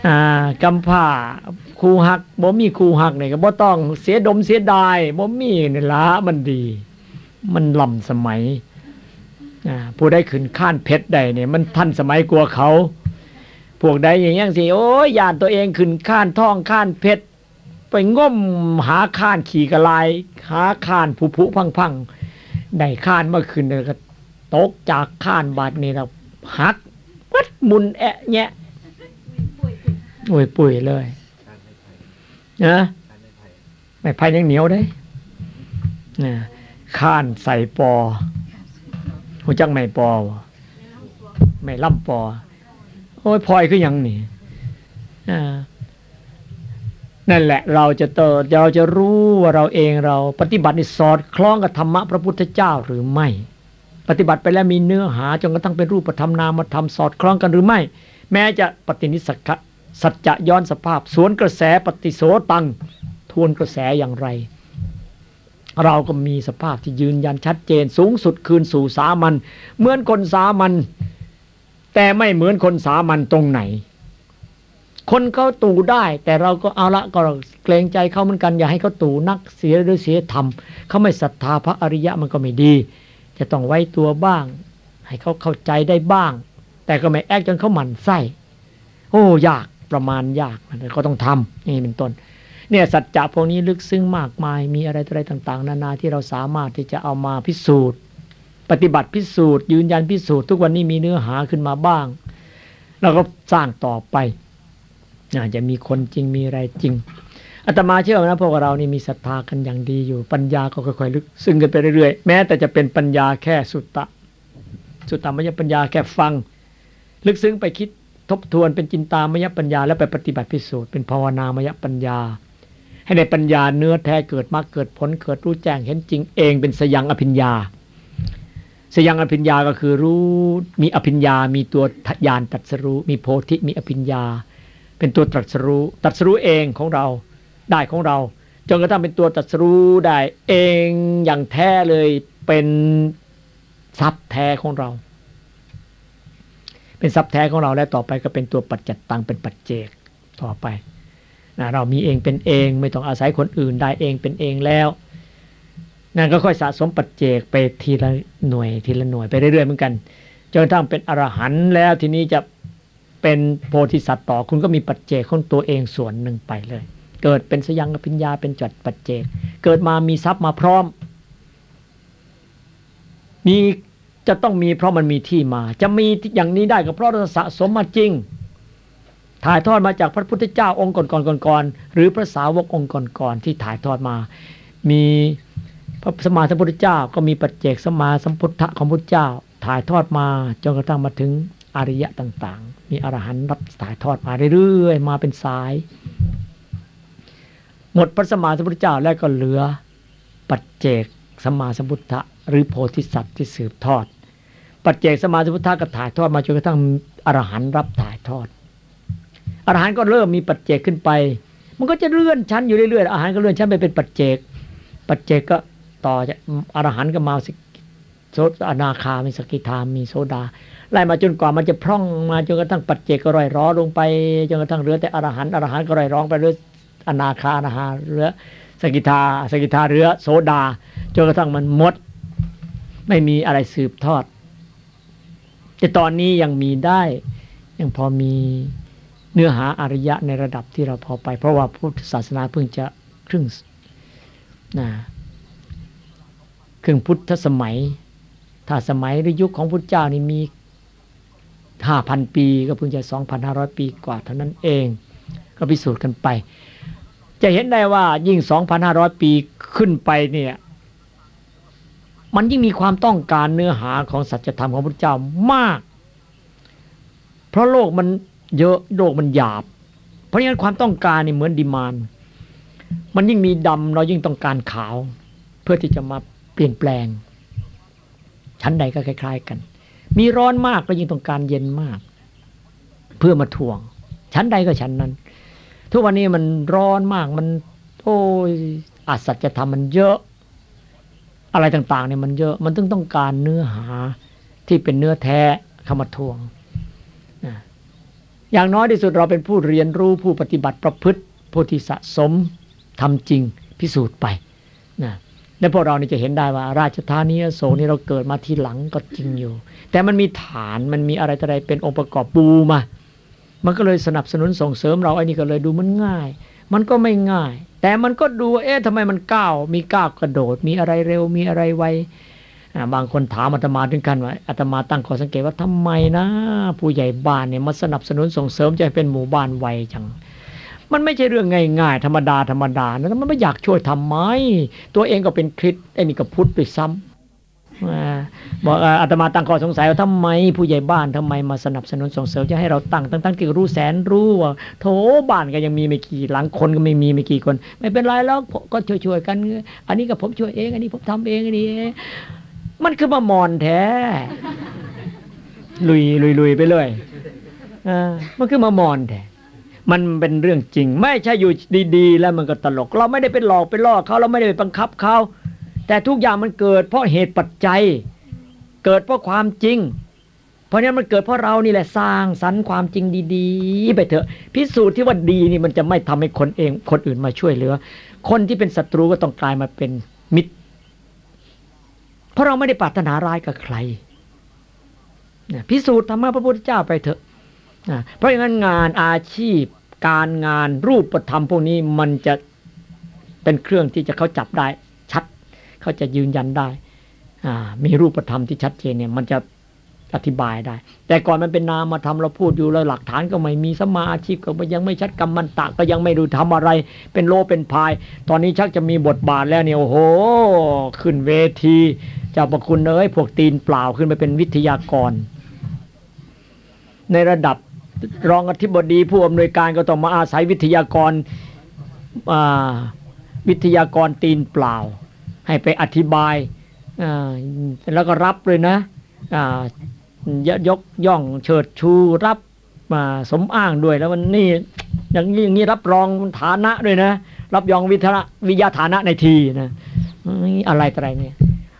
อ่ากำผ่าครูหักบ่มีครูหักเนี่ยก็บ่ต้องเสียดมเสียดายบ่มีนี่ละมันดี มันล้ำสมัยอ่าผู้ได้ขึ้นข้านเพชรได้เนี่ยมันทันสมัยกลัวเขา พวกใดอย่างยังสิโอ้ยยานตัวเองขึ้นข้านท่องข้านเพชรไปง่มหาข้านขี่กระลายหาข้านผุผุพังพังได้ข้านเมื่อคืนเลยก็ตกจากข้านบาดนี่เราหักวัดมุนแอะแยะ อ้ยปุ๋ยเลยนะไม่ไผ่ยังเหนียวได้นะข้านใส่ปอหูจักไม่ปอวะไม่ล่ำปอ โอ้ยพลอยคือหยังนี่อ่านั่นแหละ เราจะเติดเราจะรู้ว่าเราเองเรา ปฏิบัตินี่สอดคล้องกับธรรมะพระพุทธเจ้าหรือไม่ ปฏิบัติไปแล้วมีเนื้อหาจนกระทั่งเป็นรูปธรรมนามธรรมสอดคล้องกันหรือไม่ แม้จะปฏินิสัก สัจจะย้อนสภาพ สวนกระแสปฏิโสตัง ทวนกระแสอย่างไร เราก็มีสภาพที่ยืนยันชัดเจน สูงสุดคืนสู่สามัญเหมือนคนสามัญแต่ไม่เหมือนคนสามัญตรงไหน คนเขาตู่ได้ แต่เราก็เอาละก็เกรงใจเขาเหมือนกันอย่าให้เขาตู่นักเสียหรือเสียธรรมเขาไม่ศรัทธาพระอริยะมันก็ไม่ดี จะต้องไว้ตัวบ้าง ให้เขาเข้าใจได้บ้าง แต่ก็ไม่แอกจนเขาหมั่นไส้ โอ้ยาก ประมาณยากแต่ก็ต้องทำนี่เป็นต้น เนี่ยสัจจะพวกนี้ลึกซึ้งมากมาย มีอะไรอะไรต่าง ๆ นานาที่เราสามารถที่จะเอามาพิสูจน์ ปฏิบัติพิสูจน์ยืนยันพิสูจน์ทุกวันนี้มีเนื้อหาขึ้นมาบ้าง แล้วก็สร้างต่อไปอาจจะมีคนจริงมีอะไรจริงอาตมาเชื่อนะพวกเรานี่มีศรัทธากันอย่างดีอยู่ ปัญญาก็ค่อยๆลึกซึ้งกันไปเรื่อยๆแม้แต่จะเป็นปัญญาแค่สุตตะ สุตตามยปัญญาแค่ฟัง ลึกซึ้งไปคิด ทบทวนเป็นจินตามยปัญญา แล้วไปปฏิบัติพิสูจน์เป็นภาวนามยปัญญา ให้ในปัญญาเนื้อแท้เกิดมากเกิดผลเกิดรู้แจ้งเห็นจริงเองเป็นสยังอภิญญา สยังอภิญญาก็คือรู้มีอภิญญา มีตัวญาณตรัสรู้มีโพธิมีอภิญญา เป็นตัวตรัสรู้ตรัสรู้เองของเราได้ของเราจนกระทั่งเป็นตัวตรัสรู้ได้เองอย่างแท้เลยเป็นทรัพย์แท้ของเรา เป็นทรัพย์แท้ของเราและต่อไปก็เป็นตัวปัจจัตตังเป็นปัจเจกต่อไปนะเรามีเองเป็นเองไม่ต้องอาศัยคนอื่นได้เองเป็นเองแล้วนั่นก็ค่อยสะสมปัจเจกไปทีละหน่วยทีละหน่วยไปเรื่อยๆเหมือนกันจนกระทั่งเป็นอรหันต์แล้วทีนี้จะเป็นโพธิสัตว์ต่อคุณก็มีปัจเจกของตัวเองส่วนหนึ่งไปเลย เกิดเป็นสยังอภิญญาเป็นจัดปัจเจก เกิดมามีทรัพย์มาพร้อม มี จะต้องมีเพราะมันมีที่มา จะมีอย่างนี้ได้ก็เพราะเราสะสมมาจริง ถ่ายทอดมาจากพระพุทธเจ้าองค์ก่อนๆก่อนๆหรือพระสาวกองค์ก่อนๆที่ถ่ายทอดมา มีพระสมมาสัมพุทธเจ้า ก็มีปัจเจกสมมาสัมพุทธะของพุทธเจ้า ถ่ายทอดมาจนกระทั่งมาถึงอริยะต่าง ๆ มีอรหันต์รับถ่ายทอดมาเรื่อยๆมาเป็นสาย หมดพระสมมาสัมพุทธเจ้าแล้วก็เหลือปัจเจกสมมาสัมพุทธะ หรือโพธิสัตว์ที่สืบทอด ปัจเจกสมาสัมพุทธะก็ถ่ายทอดมาจนกระทั่งอรหันต์รับถ่ายทอด อรหันต์ก็เริ่มมีปัจเจกขึ้นไป มันก็จะเลื่อนชั้นอยู่เรื่อยๆอรหันต์ก็เลื่อนชั้นไปเป็นปัจเจก ปัจเจกก็ต่อจากอรหันต์ก็มาสิโสอนาคามีสกิทามีโสดาไล่มาจนกว่ามันจะพร่องมาจนกระทั่งปัจเจกก็ร่อยหรอลงไปจนกระทั่งเหลือแต่อรหันต์อรหันต์ก็ร่อยหรอไปเรื่อยอนาคานาหาเรือสกิทาสกิทาเหลือโสดาจนกระทั่งมันหมด ไม่มีอะไรสืบทอด แต่ตอนนี้ยังมีได้ ยังพอมีเนื้อหาอริยะในระดับที่เราพอไป เพราะว่าพุทธศาสนาเพิ่งจะครึ่งนะครึ่งพุทธสมัย ถ้าสมัยหรือยุคของพุทธเจ้านี่มีห้าพันปีก็เพิ่งจะสองพันห้าร้อยปีกว่าเท่านั้นเอง ก็พิสูจน์กันไป จะเห็นได้ว่ายิ่งสองพันห้าร้อยปีขึ้นไปเนี่ย มันยิ่งมีความต้องการเนื้อหาของสัจธรรมของพระเจ้ามาก เพราะโลกมันเยอะโลกมันหยาบ เพราะงั้นความต้องการนี่เหมือนดีมาน มันยิ่งมีดำเรายิ่งต้องการขาว เพื่อที่จะมาเปลี่ยนแปลง ชั้นใดก็คล้าย ๆ กัน มีร้อนมากก็ยิ่งต้องการเย็นมาก เพื่อมาทวง ชั้นใดก็ชั้นนั้น ทุกวันนี้มันร้อนมากมัน โอ้ยอัศจรรย์มันเยอะ อะไรต่างๆเนี่ยมันเยอะมันต้องต้องการเนื้อหาที่เป็นเนื้อแท้เข้ามทวงนะอย่างน้อยที่สุดเราเป็นผู้เรียนรู้ผู้ปฏิบัติประพฤติผู้ที่สะสมทำจริงพิสูจน์ไปนะและพวกเรานี่จะเห็นได้ว่า ราชธานีโศกนี่เราเกิดมาทีหลังก็จริงอยู่ แต่มันมีฐานมันมีอะไรอะไรเป็นองค์ประกอบปูมา มันก็เลยสนับสนุนส่งเสริมเราไอ้นี่ก็เลยดูมันง่าย มันก็ไม่ง่าย แต่มันก็ดูเอ๊ะทำไมมันก้าวมีก้าวกระโดด มีอะไรเร็วมีอะไรไวบางคนถามอาตมาถึงกันว่าอาตมาตั้งข้อสังเกตว่าทำไมนะ ผู้ใหญ่บ้านเนี่ยมาสนับสนุนส่งเสริมจะให้เป็นหมู่บ้านไวจัง มันไม่ใช่เรื่องง่ายๆ ธรรมดาธรรมดานะมันไม่อยากช่วยทำไม ตัวเองก็เป็นคริสไอ้นี่ก็พุทธด้วยซ้ำ บอกอาตมาตั้งข้อสงสัยว่าทำไมผู้ใหญ่บ้านทำไมมาสนับสนุนส่งเสริมจะให้เราตั้งตั้งๆที่รู้แสนรู้ว่าโถบ้านก็ยังมีไม่กี่หลังคนก็ไม่มีไม่กี่คน ไม่เป็นไรแล้วก็ช่วยๆกัน อันนี้ก็ผมช่วยเอง อันนี้ผมทำเองอันนี้ มันคือมามอนแท้ลุยลุยลุยไปเลยอมันคือมามอนแท้มันเป็นเรื่องจริง ไม่ใช่อยู่ดี ๆ แล้วมันก็ตลก เราไม่ได้ไปหลอกไปล่อเขาเราไม่ได้ไปบังคับเขา แต่ทุกอย่างมันเกิดเพราะเหตุปัจจัย เกิดเพราะความจริง เพราะนั้นมันเกิดเพราะเรานี่แหละสร้างสรรค์ความจริงดีๆ ไปเถอะ พิสูจน์ที่ว่าดีนี่มันจะไม่ทำให้คนเองคนอื่นมาช่วยเหลือ คนที่เป็นศัตรูก็ต้องกลายมาเป็นมิตร เพราะเราไม่ได้ปรารถนาร้ายกับใครพิสูจน์ทำให้พระพุทธเจ้าไปเถอะเพราะงั้นงานอาชีพ การงานรูปธรรมพวกนี้มันจะเป็นเครื่องที่จะเขาจับได้ เขาจะยืนยันได้มีรูปธรรมที่ชัดเจนเนี่ย มันจะอธิบายได้ แต่ก่อนมันเป็นนามมาทำเราพูดอยู่แล้วหลักฐานก็ไม่มีสมาอาชีพก็ยังไม่ชัดกรรมมันตะก็ยังไม่รู้ทำอะไร เป็นโลเป็นพาย ตอนนี้ชักจะมีบทบาทแล้วเนี่ยโอ้โห ขึ้นเวทีเจ้าประคุณเอ้ยพวกตีนเปล่าขึ้นไปเป็นวิทยากร ในระดับรองอธิบดีผู้อำนวยการก็ต้องมาอาศัยวิทยากรวิทยากรตีนเปล่า ให้ไปอธิบายแล้วก็รับเลยนะยกย่องเชิดชูรับมาสมอ้างด้วยแล้วมันนี่อย่างนี้อย่างนี้รับรองฐานะด้วยนะ รับรองวิทยาวิยาฐานะในทีนะอะไรอะไรเนี่ย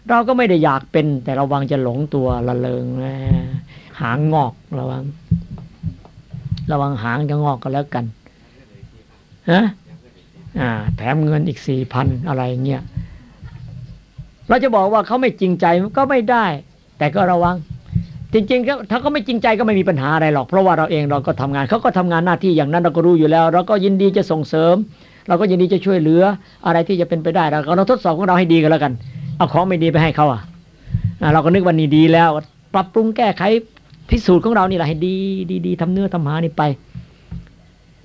เราก็ไม่ได้อยากเป็น แต่ระวังจะหลงตัวละเลงนะหางงอกระวัง ระวังหางจะงอกก็แล้วกันฮะอ่า แถมเงินอีกสี่พันอะไรเงี้ย เราจะบอกว่าเขาไม่จริงใจก็ไม่ได้ แต่ก็ระวัง จริงๆก็ถ้าเขาไม่จริงใจก็ไม่มีปัญหาอะไรหรอก เพราะว่าเราเองเราก็ทำงานเขาก็ทำงานหน้าที่อย่างนั้นเราก็รู้อยู่แล้ว เราก็ยินดีจะส่งเสริม เราก็ยินดีจะช่วยเหลืออะไรที่จะเป็นไปได้เราก็เราทดสอบของเราให้ดีกันแล้วกัน เอาของไม่ดีไปให้เขาอะเราก็นึกวันนี้ดีแล้ว ปรับปรุงแก้ไขพิสูจน์ของเรานี่แหละให้ดีดีดีทำเนื้อทำหานี่ไป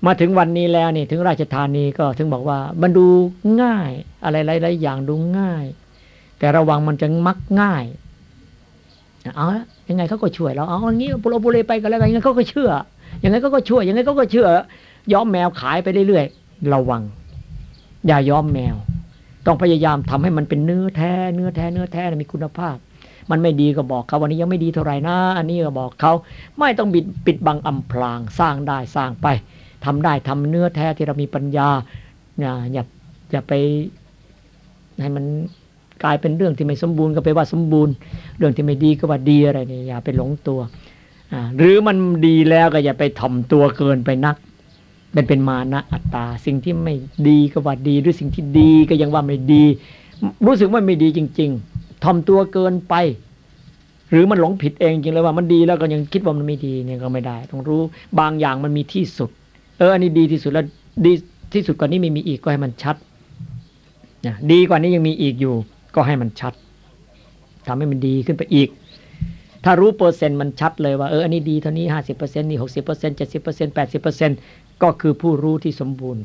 มาถึงวันนี้แล้วนี่ถึงราชธานีก็ถึงบอกว่ามันดูง่ายอะไรหลายๆอย่างดูง่าย แต่ระวังมันจะมักง่าย เอาละยังไงเขาก็ช่วยเราเอาอย่างนี้ปุโรปุเรไปก็แล้วกันยังไงเขาก็เชื่อยังไงเขาก็ช่วยยังไงเขาก็เชื่อ ย้อมแมวขายไปเรื่อยๆระวัง อย่าย้อมแมว ต้องพยายามทำให้มันเป็นเนื้อแท้เนื้อแท้เนื้อแท้มีคุณภาพ มันไม่ดีก็บอกเขาวันนี้ยังไม่ดีเท่าไหร่นะ อันนี้ก็บอกเขาไม่ต้องบิดปิดบังอำพรางสร้างได้สร้างไปทำได้ทำเนื้อแท้ที่เรามีปัญญาอย่าอย่าอย่าไปให้มัน กลายเป็นเรื่องที่ไม่สมบูรณ์ก็ไปว่าสมบูรณ์ เรื่องที่ไม่ดีก็ว่าดีอะไรนี่อย่าไปหลงตัวหรือมันดีแล้วก็อย่าไปถ่อมตัวเกินไปนักเป็นเป็นมานะอัตตา สิ่งที่ไม่ดีก็ว่าดี หรือสิ่งที่ดีก็ยังว่าไม่ดี รู้สึกว่าไม่ดีจริง ๆถ่อมตัวเกินไป หรือมันหลงผิดเองจริงเลยว่ามันดีแล้วก็ยังคิดว่ามันไม่ดีเนี่ยก็ไม่ได้ ต้องรู้บางอย่างมันมีที่สุด เอออันนี้ดีที่สุดแล้วดีที่สุดกว่านี้ไม่มีอีกก็ให้มันชัดดีกว่านี้ยังมีอีกอยู่ ก็ให้มันชัดทำให้มันดีขึ้นไปอีก ถ้ารู้เปอร์เซ็นต์มันชัดเลยว่าเอออันนี้ดีเท่านี้ห้าสิบเปอร์เซ็นต์นี่หกสิบเปอร์เซ็นต์เจ็ดสิบเปอร์เซ็นต์แปดสิบเปอร์เซ็นต์ก็คือผู้รู้ที่สมบูรณ์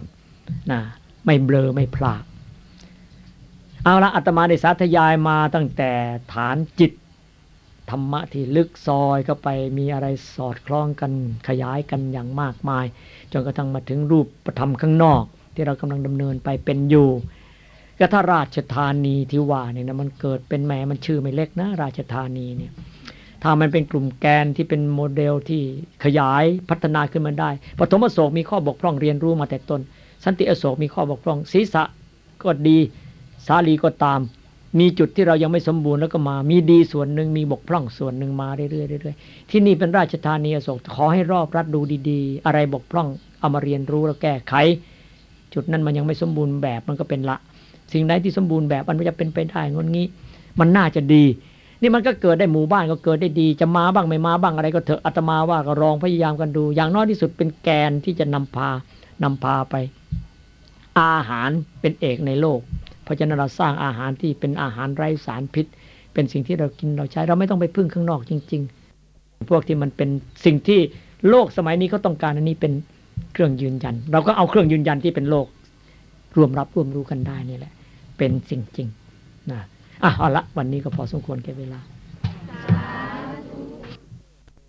นะไม่เบลอไม่พลาดเอาละอาตมาได้สาธยายมาตั้งแต่ฐานจิตธรรมะที่ลึกซอยเข้าไปมีอะไรสอดคล้องกันขยายกันอย่างมากมาย จนกระทั่งมาถึงรูปธรรมข้างนอก ที่เรากำลังดำเนินไปเป็นอยู่ ก็ถ้าราชธานีที่ว่าเนี่ยนะมันเกิดเป็นแหมมันชื่อไม่เล็กนะ ราชธานีเนี่ยถ้ามันเป็นกลุ่มแกนที่เป็นโมเดลที่ขยายพัฒนาขึ้นมาได้ปฐมโศกมีข้อบกพร่องเรียนรู้มาแต่ต้น สันติอโศกมีข้อบกพร่องศีรษะก็ดีสาลีก็ตาม มีจุดที่เรายังไม่สมบูรณ์แล้วก็มา มีดีส่วนหนึ่งมีบกพร่องส่วนหนึ่งมาเรื่อยๆเรื่อยๆที่นี่เป็นราชธานีอโศกขอให้รอบรัดดูดีๆ อะไรบกพร่องเอามาเรียนรู้แล้วแก้ไข จุดนั้นมันยังไม่สมบูรณ์แบบมันก็เป็นละ สิ่งใดที่สมบูรณ์แบบมันจะเป็นไปได้งนงี้ มันน่าจะดี นี่มันก็เกิดได้หมู่บ้านก็เกิดได้ดี จะมาบ้างไม่มาบ้างอะไรก็เถอะอาตมาว่าก็ลองพยายามกันดู อย่างน้อยที่สุดเป็นแกนที่จะนำพานำพาไป อาหารเป็นเอกในโลก เพราะฉะนั้นเราสร้างอาหารที่เป็นอาหารไร้สารพิษ เป็นสิ่งที่เรากินเราใช้ เราไม่ต้องไปพึ่งข้างนอกจริง ๆ พวกที่มันเป็นสิ่งที่โลกสมัยนี้เขาต้องการอันนี้เป็นเครื่องยืนยัน เราก็เอาเครื่องยืนยันที่เป็นโลก รวมรับรวมรู้กันได้นี่แหละ เป็นสิ่งจริงนะอะเอาละวันนี้ก็พอสมควรแก่เวลา